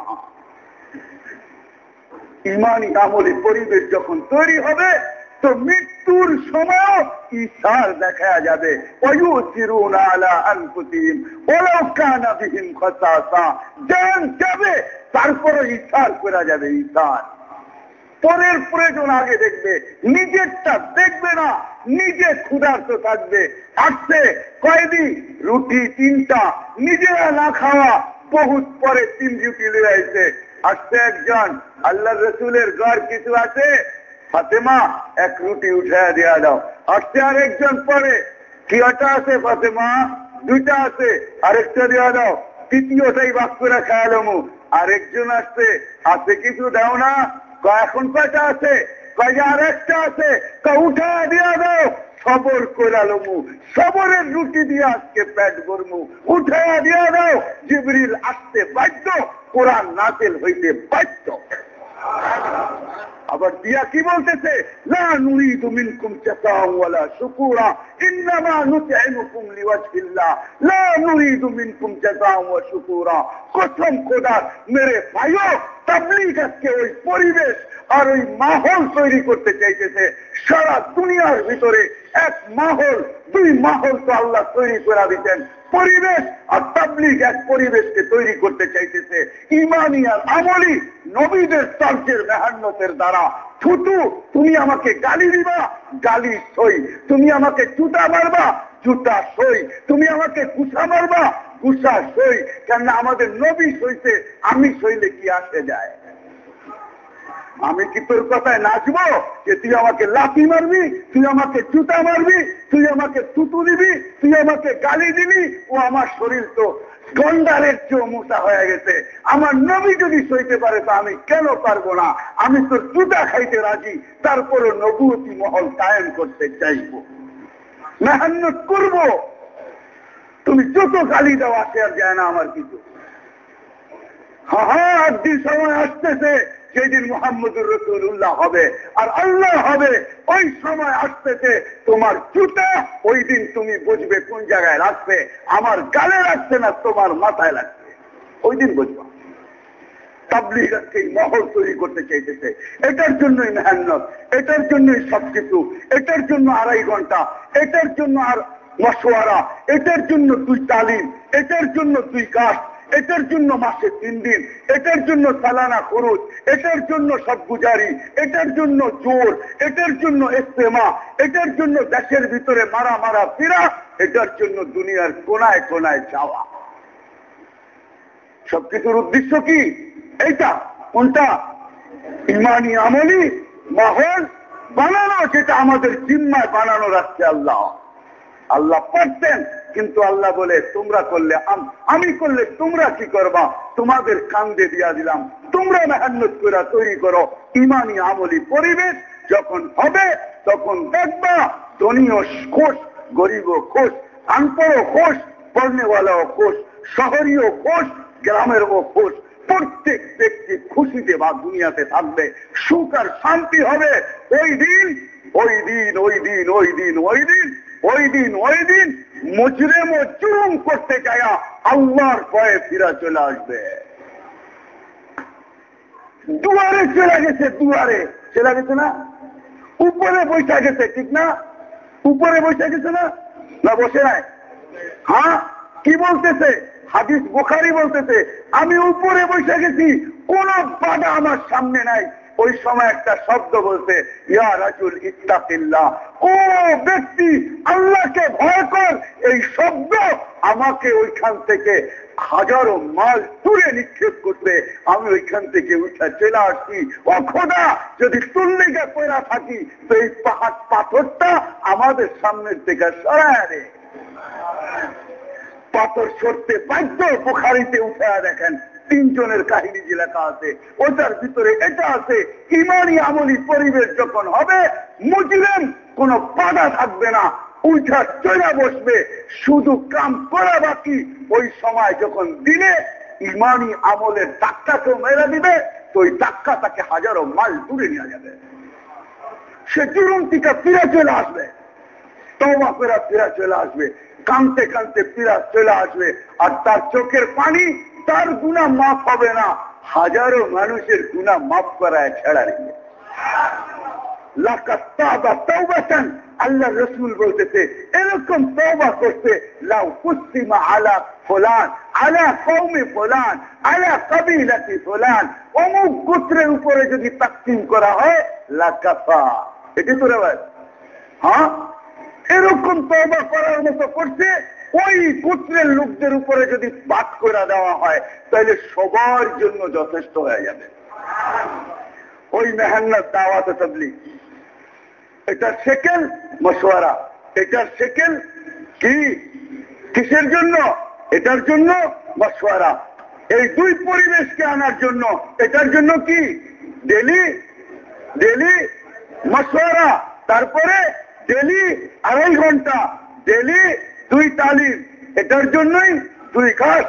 ইমানি আমলি পরিবেশ যখন তৈরি হবে তো মৃত্যুর সময় ইশার দেখা যাবে? তারপরে ইশার করা যাবে ইশার পরের প্রয়োজন আগে দেখবে, নিজেরটা দেখবে না, নিজে ক্ষুধার্ত থাকবে। আসছে কয়দি রুটি, তিনটা। নিজেরা না খাওয়া, বহুত পরে তিন রুটি লিয়ে আসছে একজন আল্লাহ রসুলের ঘর কিছু আছে? ফাতেমা, এক রুটি উঠায় দেওয়া দাও। আসছে আরেকজন পরে কি ওটা আছে ফাতেমা, দুইটা আছে, আরেকটা দেওয়া দাও। তৃতীয়টাই বাক করে খায়ালমু আরেকজন আসছে, আছে কিছু দাও না? এখন কয়টা আছে? কয় আরেকটা আছে। উঠা দিয়া দাও। সবর করালমু সবরের রুটি দিয়ে আজকে প্যাট গরমু উঠা দিয়া দাও। জিবরিল আসতে বাধ্য। কোরআন নাচেল হইতে বাধ্য। আবার দিয়া কি বলতেছে লা নুরিদু মিনকুম জাযাআন ওয়ালা শুকুরা ইন্নামা নুতঈমুকুম লিওয়াজহিল্লাহ লা নুরিদু মিনকুম জাযাআন ওয়া শুকুরা কসম খোদার মেরে ভাইও তাবলীগ আজকে ওই পরিবেশ আর ওই মাহল তৈরি করতে চাইতেছে। সারা দুনিয়ার ভিতরে এক মাহল, দুই মাহল তো আল্লাহ তৈরি করে দিতেন পরিবেশ আর তাবলিগ এক পরিবেশকে তৈরি করতে চাইতেছে। ইমানি আর আমলি নবীদের তর্কের মেহান্নতের দ্বারা। থুতু, তুমি আমাকে গালি দিবা, গালি সই। তুমি আমাকে জুতা মারবা, জুতা সই। তুমি আমাকে কুসা মারবা কুসা সই কেন আমাদের নবী সইতে আমি সইলে কি আসে যায়? আমি কি তোর কথায় নাচবো যে তুই আমাকে লাথি মারবি, তুই আমাকে জুতা মারবি, তুই আমাকে থুতু দিবি, তুই আমাকে গালি দিবি? ও আমার শরীর তো গন্ডারের চেয়েও মোটা হয়ে গেছে। আমার নবী যদি সইতে পারে তো আমি কেন পারব না? আমি তোর জুতা খাইতে রাজি তারপরে নবুতি মহল কায়েম করতে চাইব। মেহান্নত করব। তুমি যত গালি দেওয়া সে আর যায় না আমার কিছু। হ্যাঁ একদিন সময় আসতেছে সেদিন মোহাম্মদুর রসুল্লাহ হবে আর আল্লাহ হবে, ওই সময় আসতেছে তোমার জুতা, ওই দিন তুমি বুঝবে কোন জায়গায় রাখবে, আমার গালে রাখছে না, তোমার মাথায় লাগছে ওই দিন বুঝবা। মহল তৈরি করতে চাইতেছে। এটার জন্যই মেহান্নত এটার জন্যই সবকিছু, এটার জন্য আড়াই ঘণ্টা, এটার জন্য আর মশওয়ারা এটার জন্য দুই তালিম এটার জন্য দুই কাজ এটার জন্য মাসে তিন দিন এটার জন্য সালানা খরচ এটার জন্য সব গুজারি এটার জন্য জোর এটার জন্য ইস্তেমা এটার জন্য দেশের ভিতরে মারা মারা ফিরা এটার জন্য দুনিয়ার কোনায় কোনায় যাওয়া। সবকিছুর উদ্দেশ্য কি? এইটা, কোনটা? ইমানি আমলি, মহল বানানো, যেটা আমাদের জিম্মায় বানানো রাখছে আল্লাহ। আল্লাহ পারতেন কিন্তু আল্লাহ বলে, তোমরা করলে আমি করলে তোমরা কি করবা? তোমাদের কান্দে দিয়া দিলাম। তোমরা মেহান্নত করে তৈরি করো। ইমানি আমলি পরিবেশ যখন হবে, তখন দেখবা ধনীয় খোশ গরিব খোশ আনপরও খোশ পড়নেওয়ালাও খোশ শহরীয় খোশ গ্রামের ও খোশ। প্রত্যেক ব্যক্তি খুশিতে বা দুনিয়াতে থাকবে। সুখ আর শান্তি হবে। ওই দিন ওই দিন ওই দিন ওই দিন ওই দিন ওই দিন ওই দিন মজরেম ও জুলুম করতে চায়া আল্লাহর ভয়ে ফিরা চলে আসবে। দুয়ারে চলে গেছে, দুয়ারে। চলে গেছে না? উপরে বৈশা গেছে, ঠিক না? উপরে বৈশা গেছে না? না, বসে নাই। হ্যাঁ? কি বলতেছে? হাদিস বোখারি বলতেছে, আমি উপরে বসে গেছি, কোন বাধা আমার সামনে নাই। ওই সময় একটা শব্দ বলছে ও ব্যক্তি, আল্লাহকে ভয় কর, এই শব্দ আমাকে ওইখান থেকে হাজারো মাল তুলে নিক্ষেপ করতে, আমি ওইখান থেকে উঠা চলে আসছি অখোদা যদি তুল্লিগে পড়া থাকি, তো এই পাহাড় পাথরটা আমাদের সামনের থেকে সরায় রে পাথর সরতে বাধ্য বুখারিতে উঠে দেখেন তিনজনের কাহিনী যে লেখা আছে, ওটার ভিতরে এটা আছে, ইমানি আমলি পরিবেশ যখন হবে, মুজরিম কোন বাধা থাকবে না উঠা চলে বসবে, শুধু কাম করা বাকি, ওই সময় যখন দিলে ইমানি আমলের ধাক্কাকেও মেরে দিবে, তো ওই ধাক্কা তাকে হাজারো মাল দূরে নিয়ে যাবে। সে জুলুম টিকা ফিরে চলে আসবে। তবা ফেরা ফিরা চলে আসবে। কানতে কানতে ফিরা চলে আসবে। আর তার চোখের পানি তার গুণা মাফ হবে না। হাজারো মানুষের গুণা মাফ করায় ছেড়া দিবে আল্লাহ রসুল বলতেছে, এরকম তৌবা করতে, লাউ আলা ফোলান, আলা কৌমে ফোলান, আলা কবিলাতি ফোলান, অমুক গোত্রের উপরে যদি তাকসিম করা হয়, লাকাফা। এটি তো হ্যাঁ? এরকম তবা করার মতো করছে ওই পুত্রের লোকদের উপরে যদি পাঠ করে দেওয়া হয়, তাহলে সবার জন্য যথেষ্ট হয়ে যাবে। ওই মেহান্নার দাওয়াতে তবলি এটা সেকেন্ড মশওয়ারা। এটার সেকেন্ড কি? কিসের জন্য? এটার জন্য মশওয়ারা। এই দুই পরিবেশকে আনার জন্য। এটার জন্য কি? ডেলি ডেলি মশওয়ারা। তারপরে ডেলি আড়াই ঘণ্টা। ডেলি দুই তালিম এটার জন্যই দুই কাজ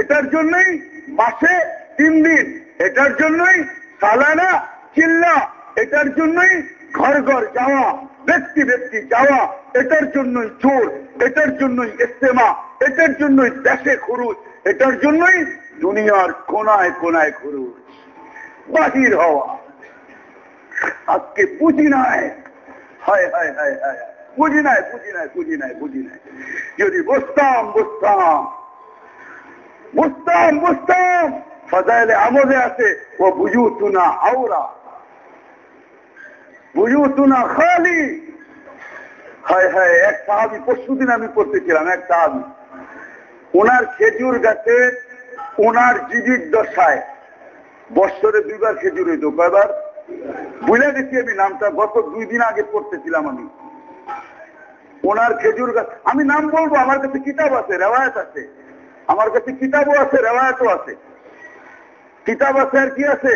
এটার জন্যই মাসে তিন দিন, এটার জন্যই সালানা, চিল্লা, এটার জন্যই ঘর ঘর যাওয়া, ব্যক্তি ব্যক্তি যাওয়া, এটার জন্যই চোর, এটার জন্যই ইস্তেমা, এটার জন্যই দেশে খরুচ এটার জন্যই দুনিয়ার কোনায় কোনায় খরুচ বাহির হওয়া। আজকে পুঁজি নাই। হায় হায় হায় হায়। বুঝি নাই বুঝি নাই বুঝি নাই বুঝি নাই। যদি বসতাম বসতাম বুঝতাম বুঝতাম। ফজাইলে আমলে আছে, ও বুঝু তুনা আওরা বুঝুতুনা খালি। হায় হায়, এক সাহাবি পরশুদিন আমি পড়তেছিলাম, এক সাহাবি। ওনার খেজুর গাছে ওনার জীবিত দশায়, বৎসরে দুইবার খেজুর হইতো। কয়বার? বুঝে গেছি আমি নামটা, গত দুই দিন আগে পড়তেছিলাম আমি। ওনার খেজুর গাছ, আমি নাম বলব, আমার কাছে কিতাব আছে, রেওয়ায়ত আছে। আমার কাছে কিতাবও আছে, রেওয়ায়তও আছে। কিতাব আছে আর কি আছে?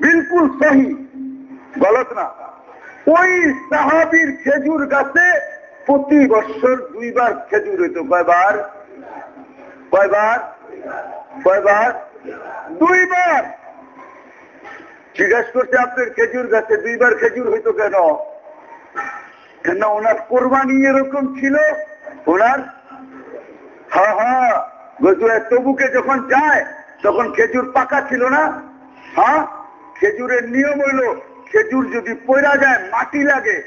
বিলকুল সহি। গলত না। ওই সাহাবির খেজুর গাছে প্রতি বছর দুইবার খেজুর হইতো। কয়বার? কয়বার? কয়বার? দুইবার। জিজ্ঞাসা করছে, আপনার খেজুর গাছে দুইবার খেজুর হইতো কেন? কেন ওনার কোরবানি এরকম ছিল? ওনার, হা হ্যাঁ গজুয়া তবুকে যখন যায়, তখন খেজুর পাকা ছিল না? হ্যাঁ খেজুরের নিয়ম হইল, খেজুর যদি পয়রা যায়, মাটি লাগে।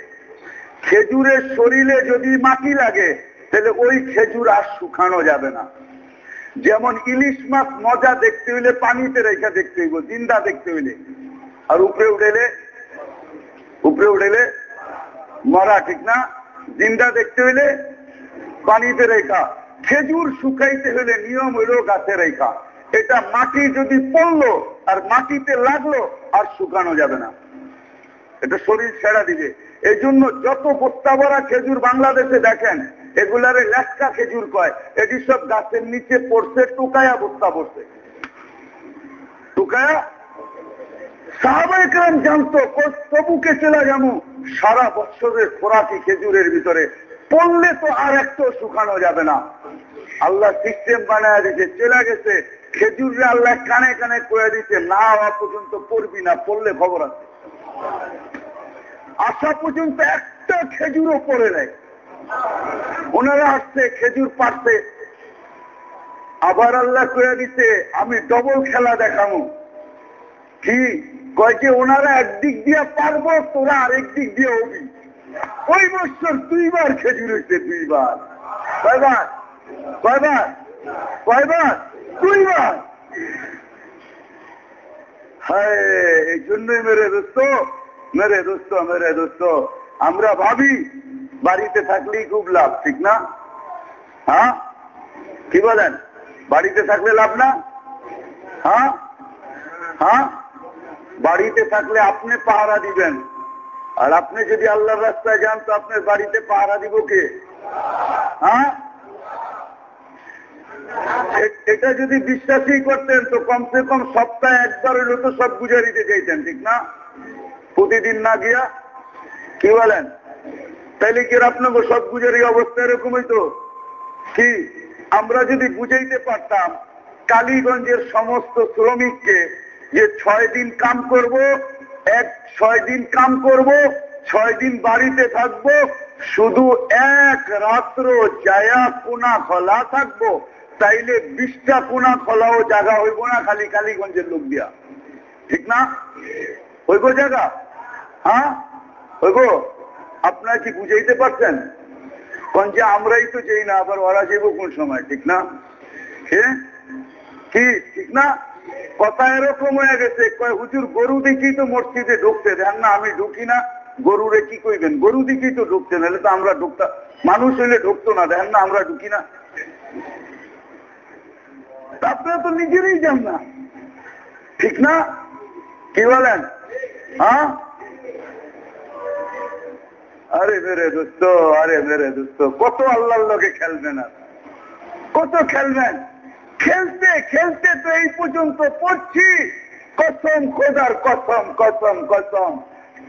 খেজুরের শরীরে যদি মাটি লাগে, তাহলে ওই খেজুর আর শুকানো যাবে না। যেমন ইলিশ মাছ মজা দেখতে হইলে, পানিতে রেখা দেখতে হইব, জিন্দা দেখতে হইলে। আর উপরে উঠেলে উপরে উঠেলে মরা ঠিক না। জিন্দা দেখতে হইলে পানিতে রেখা খেজুর শুকাইতে হলে নিয়ম হইল গাছে রেখা। এটা মাটি যদি পড়ল আর মাটিতে লাগল আর শুকানো যাবে না। এটা শরীর ছেড়া দিবে। এই জন্য যত ভরা খেজুর বাংলাদেশে দেখেন, এগুলারে লেটকা খেজুর কয়। এটি সব গাছের নিচে পড়ছে, টুকায়া বস্তা পড়ছে। টুকায়া সাহাবাহাম জানতো তবুকে চলে যাব। সারা বছরের খোরাকি খেজুরের ভিতরে। পড়লে তো আর একটু শুকানো যাবে না। আল্লাহ সিস্টেম বানায় দিতে চলে গেছে। খেজুরে আল্লাহ কানে কানে করে দিতে না হওয়া পর্যন্ত পড়বি না, পড়লে খবর আছে। আসা পর্যন্ত একটা খেজুরও পড়ে নেয় ওনারা আসছে, খেজুর পারছে আবার আল্লাহ করে দিতে আমি ডবল খেলা দেখাবো। কি? কয় ওনারা একদিক দিয়ে পারব, তোরা আরেক দিক দিয়ে হবি। ওই বছর দুইবার খেজুর হইছে দুইবার কয়বার কয়বার কয়বার দুইবার হ্যাঁ এই জন্যই মেরে দোস্ত মেরে দোস্ত মেরে দোস্ত। আমরা ভাবি, বাড়িতে থাকলেই খুব লাভ, ঠিক না? হ্যাঁ? কি বলেন? বাড়িতে থাকলে লাভ না? হ্যাঁ? হ্যাঁ? বাড়িতে থাকলে আপনি পাহারা দিবেন। আর আপনি যদি আল্লাহর রাস্তায় যান, তো আপনার বাড়িতে পাহারা দিব কে? হ্যাঁ? এটা যদি বিশ্বাসই করতেন, তো কমসে কম সপ্তাহে একবার হইলে তো সব গুজারিতে চাইতেন ঠিক না? প্রতিদিন না গিয়া? কি বলেন? তাইলে কি আপনাকে সব গুজারি অবস্থা এরকম হইতো? কি? আমরা যদি বুঝাইতে পারতাম, কালীগঞ্জের সমস্ত শ্রমিককে যে ছয় দিন কাম করব, এক ছয় দিন কাম করব, ছয় দিন বাড়িতে থাকব, শুধু এক রাত্র জায়া কোনা খোলা থাকব, তাইলে বিশটা কোনা খোলাও জায়গা হইব না, খালি কালীগঞ্জের লোক দিয়া। ঠিক না? হইব জায়গা হ্যাঁ? হইব? আপনারা কি বুঝাইতে পারছেন? কোন যে আমরাই তো চাই না, আবার ওরা যাইব কোন সময়, ঠিক না? হ্যাঁ কি? ঠিক না? কথা এরকম হয়ে গেছে হুজুর, গরু দেখি তো মসজিদে ঢুকতে দেন না, আমি ঢুকি না। গরুরে কি কইবেন? গরু দেখি তো ঢুকতে, নাহলে তো আমরা ঢুকতাম মানুষ হইলে ঢুকতো না দেখেন না, আমরা ঢুকি না। আপনারা তো নিজেরই যান না। ঠিক না? কি বলেন? হ্যাঁ? আরে মেরে দোস্ত, আরে মেরে দোস্ত, কত আল্লাহর লোকে খেলবেন আর কত খেলবেন? খেলতে খেলতে তো এই পর্যন্ত পড়ছি। কসম খোদার, কসম কসম কসম।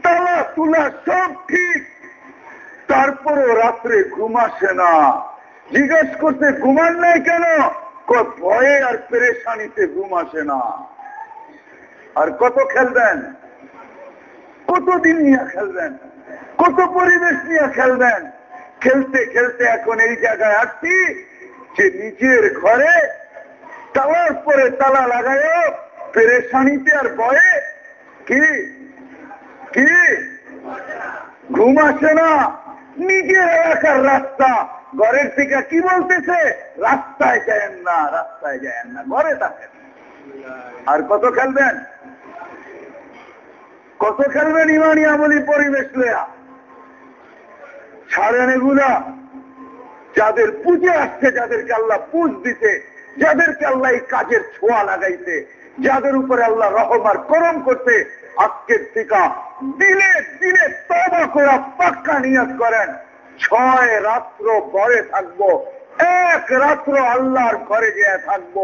তালা, তুলা সব ঠিক। তারপরও রাত্রে ঘুম আসে না। জিজ্ঞেস করতে ঘুমান নাই কেন? ভয়ে আর পেরেশানিতে ঘুম আসে না। আর কত খেলবেন? কতদিন নিয়ে খেলবেন? কত পরিবেশ নিয়ে খেলবেন? খেলতে খেলতে এখন এই জায়গায় আসছি যে নিজের ঘরে তালার পরে তালা লাগায় পেরেশানিতে আর বয়ে কি? কি? ঘুম আসে না। নিজের এলাকার রাস্তা। ঘরের থেকে কি বলতেছে? রাস্তায় যায়েন না, রাস্তায় যায়েন না, ঘরে থাকেন। আর কত খেলবেন? কত খেলবেন ইমানি আমলি পরিবেশ লয়া? ছাড়েন এগুলা। যাদের পুজো আসছে, যাদেরকে আল্লাহ পুজ দিতে যাদেরকে আল্লাহ এই কাজের ছোঁয়া লাগাইতে যাদের উপরে আল্লাহ রহমার করম করতে আজকের টিকা দিলে দিলে তবা করা, পাক্কা নিয়ত করেন। ছয় রাত্র ঘরে থাকব, এক রাত্র আল্লাহর ঘরে যেয়ে থাকব,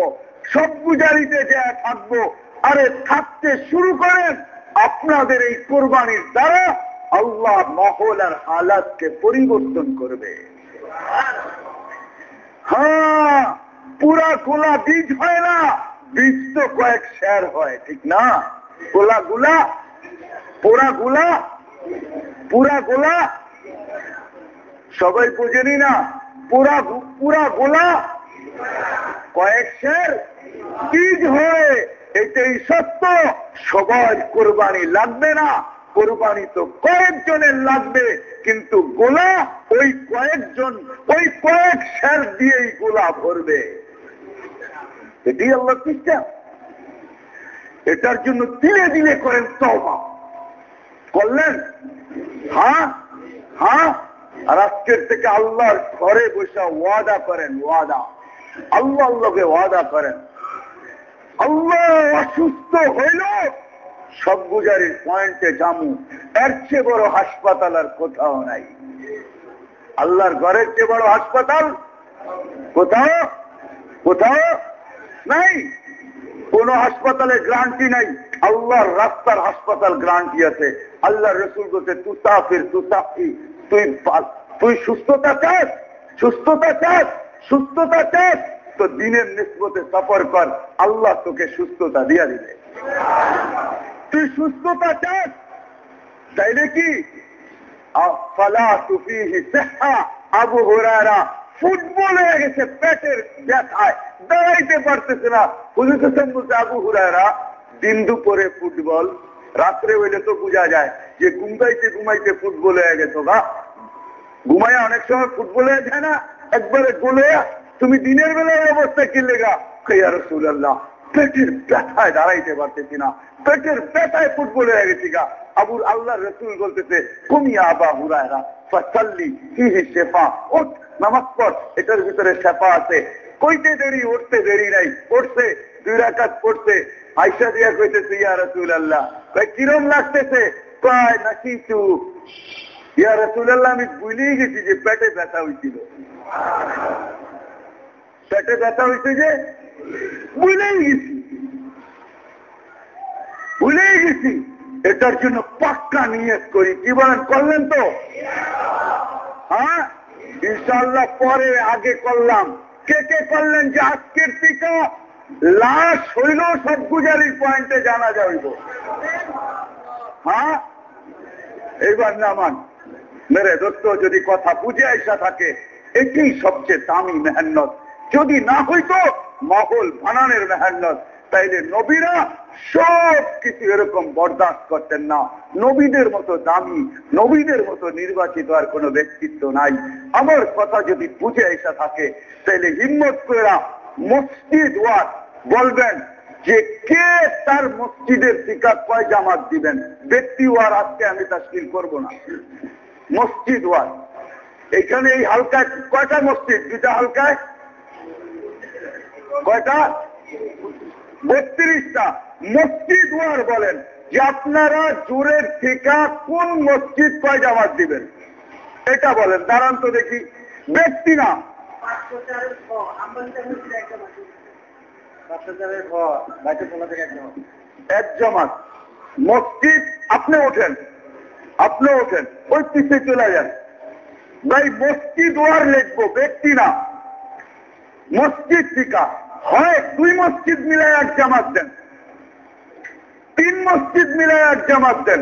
সব গুজারিতে যেয়ে থাকব। আরে থাকতে শুরু করেন আপনাদের এই কোরবানির দ্বারা আল্লাহ মহল আর হালাতকে পরিবর্তন করবে। হ্যাঁ পুরা গোলা বীজ হয় না, বীজ তো কয়েক শেয়ার হয়, ঠিক না? গোলা গুলা পুরা গোলা পুরা গোলা, সবাই বুঝেনি না পুরা পুরা গোলা, কয়েক শের বীজ হয়ে, এটাই সত্য। সবাই কোরবানি লাগবে না, কোরবানি তো কয়েকজনের লাগবে, কিন্তু গোলা ওই কয়েকজন, ওই কয়েক শের দিয়েই গোলা ভরবে। এটি আল্লাহ সিস্টেম। এটার জন্য দিলে দিলে করেন তবা করলেন? হ্যাঁ? হ্যাঁ? আর আজকের থেকে আল্লাহর ঘরে বসে ওয়াদা করেন, ওয়াদা। আল্লাহ আল্লাহকে ওয়াদা করেন। আল্লাহ অসুস্থ হইল, সব গুজারির পয়েন্টে জামু। এর চেয়ে বড় হাসপাতাল আর কোথাও নাই। আল্লাহর ঘরের চেয়ে বড় হাসপাতাল কোথাও? কোথাও? নাই। কোন হাসপাতালে গ্রান্টি নাই। আল্লাহর রাস্তার হাসপাতাল গ্রান্টি আছে। আল্লাহ রসুল বলছে তুসাফির তুসাফি তুই তুই সুস্থতা চাস সুস্থতা চাস সুস্থতা চাস। তো দিনের নিষ্পতে সফর কর, আল্লাহ তোকে সুস্থতা দিয়া দিবে। তুই সুস্থতা চাস তাইলে কি ফালা সেহা আবু হুরায়রা ফুটবল হয়ে গেছে পেটের ব্যথায়। দাঁড়াইতে পারতেছে না। বুঝেছেন বলছে, আবু হুরায়রা, দিন দুপুরে ফুটবল, রাত্রে হইলে তো বোঝা যায়। যে ঘুমাইতে ঘুমাইতে ফুটবল হয়ে গেছো গা। ঘুমায় অনেক সময় ফুটবল হয়ে যায় না, একবারে গোলে তুমি দিনের বেলায় অবস্থা কি লেগা? খেয়া রসুল আল্লাহ পেটের ব্যথায় দাঁড়াইতে পারতেছি না। পেটের ব্যথায় ফুটবল হয়ে গেছি গা? আবুর আল্লাহ রসুল বলতেছে, কমিয়া আবা হুরায়রা, ফাসাল্লি হিহি শেফা ওঠ নামাজ পড়, এটার ভিতরে শেফা আছে। কইতে দেরি, উঠতে দেরি নাই, পড়ছে, দুই রাকাত পড়ছে। আইসা দিয়া কইতেছে, ইয়া রসুল আল্লাহ কিরম লাগতেছে? কয়, নাকি তু ইয়া রসুল আল্লাহ আমি ভুলেই গেছি যে পেটে ব্যথা হয়েছিল পেটে ব্যথা হয়েছে যে ভুলেই গেছি। ভুলেই গেছি। এটার জন্য পাক্কা নিয়ে করি। কি বলেন, করলেন তো? হ্যাঁ? ইনশাল্লাহ পরে আগে করলাম। কে কে করলেন যে আজকের টিকা লাশ হইল সব গুজারির পয়েন্টে জানা যাইব। হ্যাঁ? এইবার নামান। মেরে দোস্ত যদি কথা বুঝে আসা থাকে, এটাই সবচেয়ে দামি মেহান্নত যদি না হইতো, মহল বানানের মেহান্নত তাইলে নবীরা সব কিছু এরকম বরদাস্ত করতেন না। নবীদের মতো দামি, নবীদের মতো নির্বাচিত আর কোনো ব্যক্তিত্ব নাই। আমার কথা যদি বুঝে এসে থাকে তাইলে হিম্মত করে মসজিদ ওয়ার বলবেন যে কে তার মসজিদের টিকা কয় জামাত দিবেন? ব্যক্তি ওয়ার আজকে আমি তাস্কিল করব না। মসজিদ ওয়ার এখানে এই হালকায় কয়টা মসজিদ? দুটা হালকায়? কয়টা? বত্রিশটা। মসজিদ ওয়ার বলেন যে আপনারা জোরের ঠিকা কোন মসজিদ কয় জামাত দিবেন? এটা বলেন, দাঁড়ান তো দেখি। ব্যক্তি না। এক জামাত। মসজিদ, আপনি ওঠেন। আপনি ওঠেন, ওই পিছিয়ে চলে যান। ভাই মসজিদ ওয়ার লিখব, ব্যক্তি না। মসজিদ টিকা হয় দুই মসজিদ মিলায় এক জামাত দেন। তিন মসজিদ মিলায় এক জামাত দেন,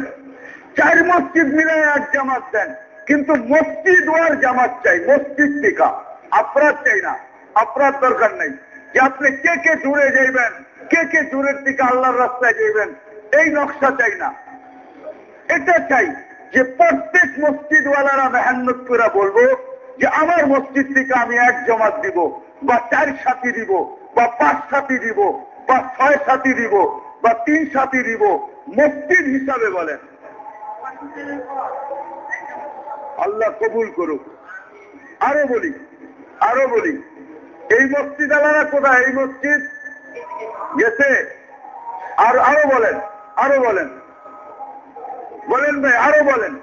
চার মসজিদ মিলায় এক জামাত দেন, কিন্তু মসজিদ ওয়ার জামাত চাই, মসজিদ টিকা। আপনার চাই না আপনার দরকার নেই। যে আপনি কে কে জুড়ে যাইবেন, কে কে জুড়ের দিকে আল্লাহর রাস্তায় যাইবেন, এই নকশা চাই না। এটা চাই যে প্রত্যেক মসজিদওয়ালারা মেহান্নত করে বলব যে আমার মসজিদ থেকে আমি এক জমাত দিব, বা চার সাথী দিব, বা পাঁচ সাথী দিব, বা ছয় সাথী দিব। বা তিন সাথী দিব মসজিদ হিসাবে বলেন। আল্লাহ কবুল করুক। আরও বলি আরও বলি, এই মসজিদ আলাদা কোথায়? এই মসজিদ? গেছে? আর আরও বলেন আরও বলেন। বলেন ভাই, আরও বলেন।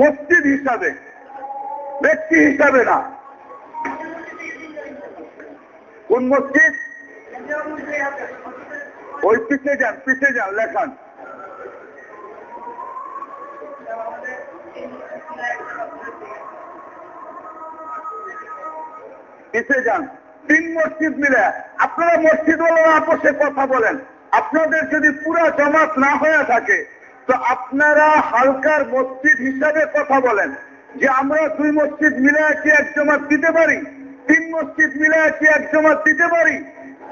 মসজিদ হিসাবে, ব্যক্তি হিসাবে না। কোন মসজিদ? ওই পিছে যান পিছে যান, লেখান। পিছে যান। তিন মসজিদ মিলে। আপনারা মসজিদ আপসে কথা বলেন। আপনাদের যদি পুরা জমাত না হয়ে থাকে, তো আপনারা হালকার মসজিদ হিসাবে কথা বলেন। যে আমরা দুই মসজিদ মিলে কি এক জমাত দিতে পারি? তিন মসজিদ মিলে কি এক জমাত দিতে পারি?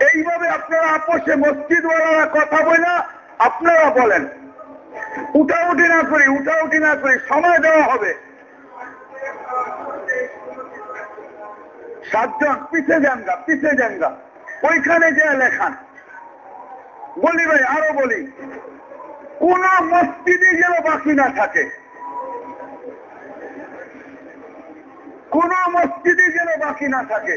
এইভাবে আপনারা আপসে মসজিদওয়ালারা কথা বলে আপনারা বলেন, উঠাউঠি না করি, উঠাউঠি না করি, সময় দেওয়া হবে। সাতজন, পিছে যান গা পিছে যান ওইখানে যে লেখান। বলি ভাই, আরও বলি, কোন মসজিদে যেন বাকি না থাকে। কোন মসজিদে যেন বাকি না থাকে।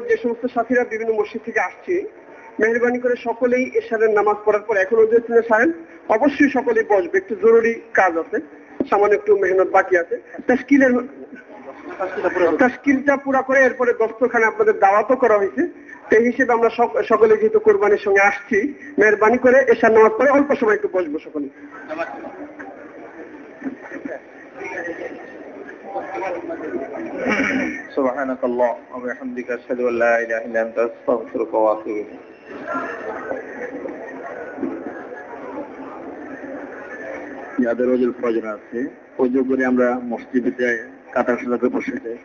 আমাদের যে সমস্ত সাথীরা বিভিন্ন মসজিদ থেকে আসছে, মেহরবানি করে সকলেই এশারের নামাজ পড়ার পর এখন তিনি সারেন অবশ্যই সকলেই বসবে। একটু জরুরি কাজ আছে, সামান্য একটু মেহনত বাকি আছে। তাস্কিলের তাস্কিলটা পুরা করে এরপরে দস্তখানে আপনাদের দাওয়াতও করা হয়েছে। সেই হিসেবে আমরা সকলে যেহেতু কোরবানির সঙ্গে আসছি, মেহরবানি করে এশার নামাজ পড়ে অল্প সময় একটু বসবো সকলে। سبحانك اللهم وبحمدك أشهد أن لا إله إلا أنت أستغفرك وأتوب إليك যাদের ওজুর প্রয়োজন আছে ওজু করে আমরা মসজিদে কাতার সাথে বসে যাই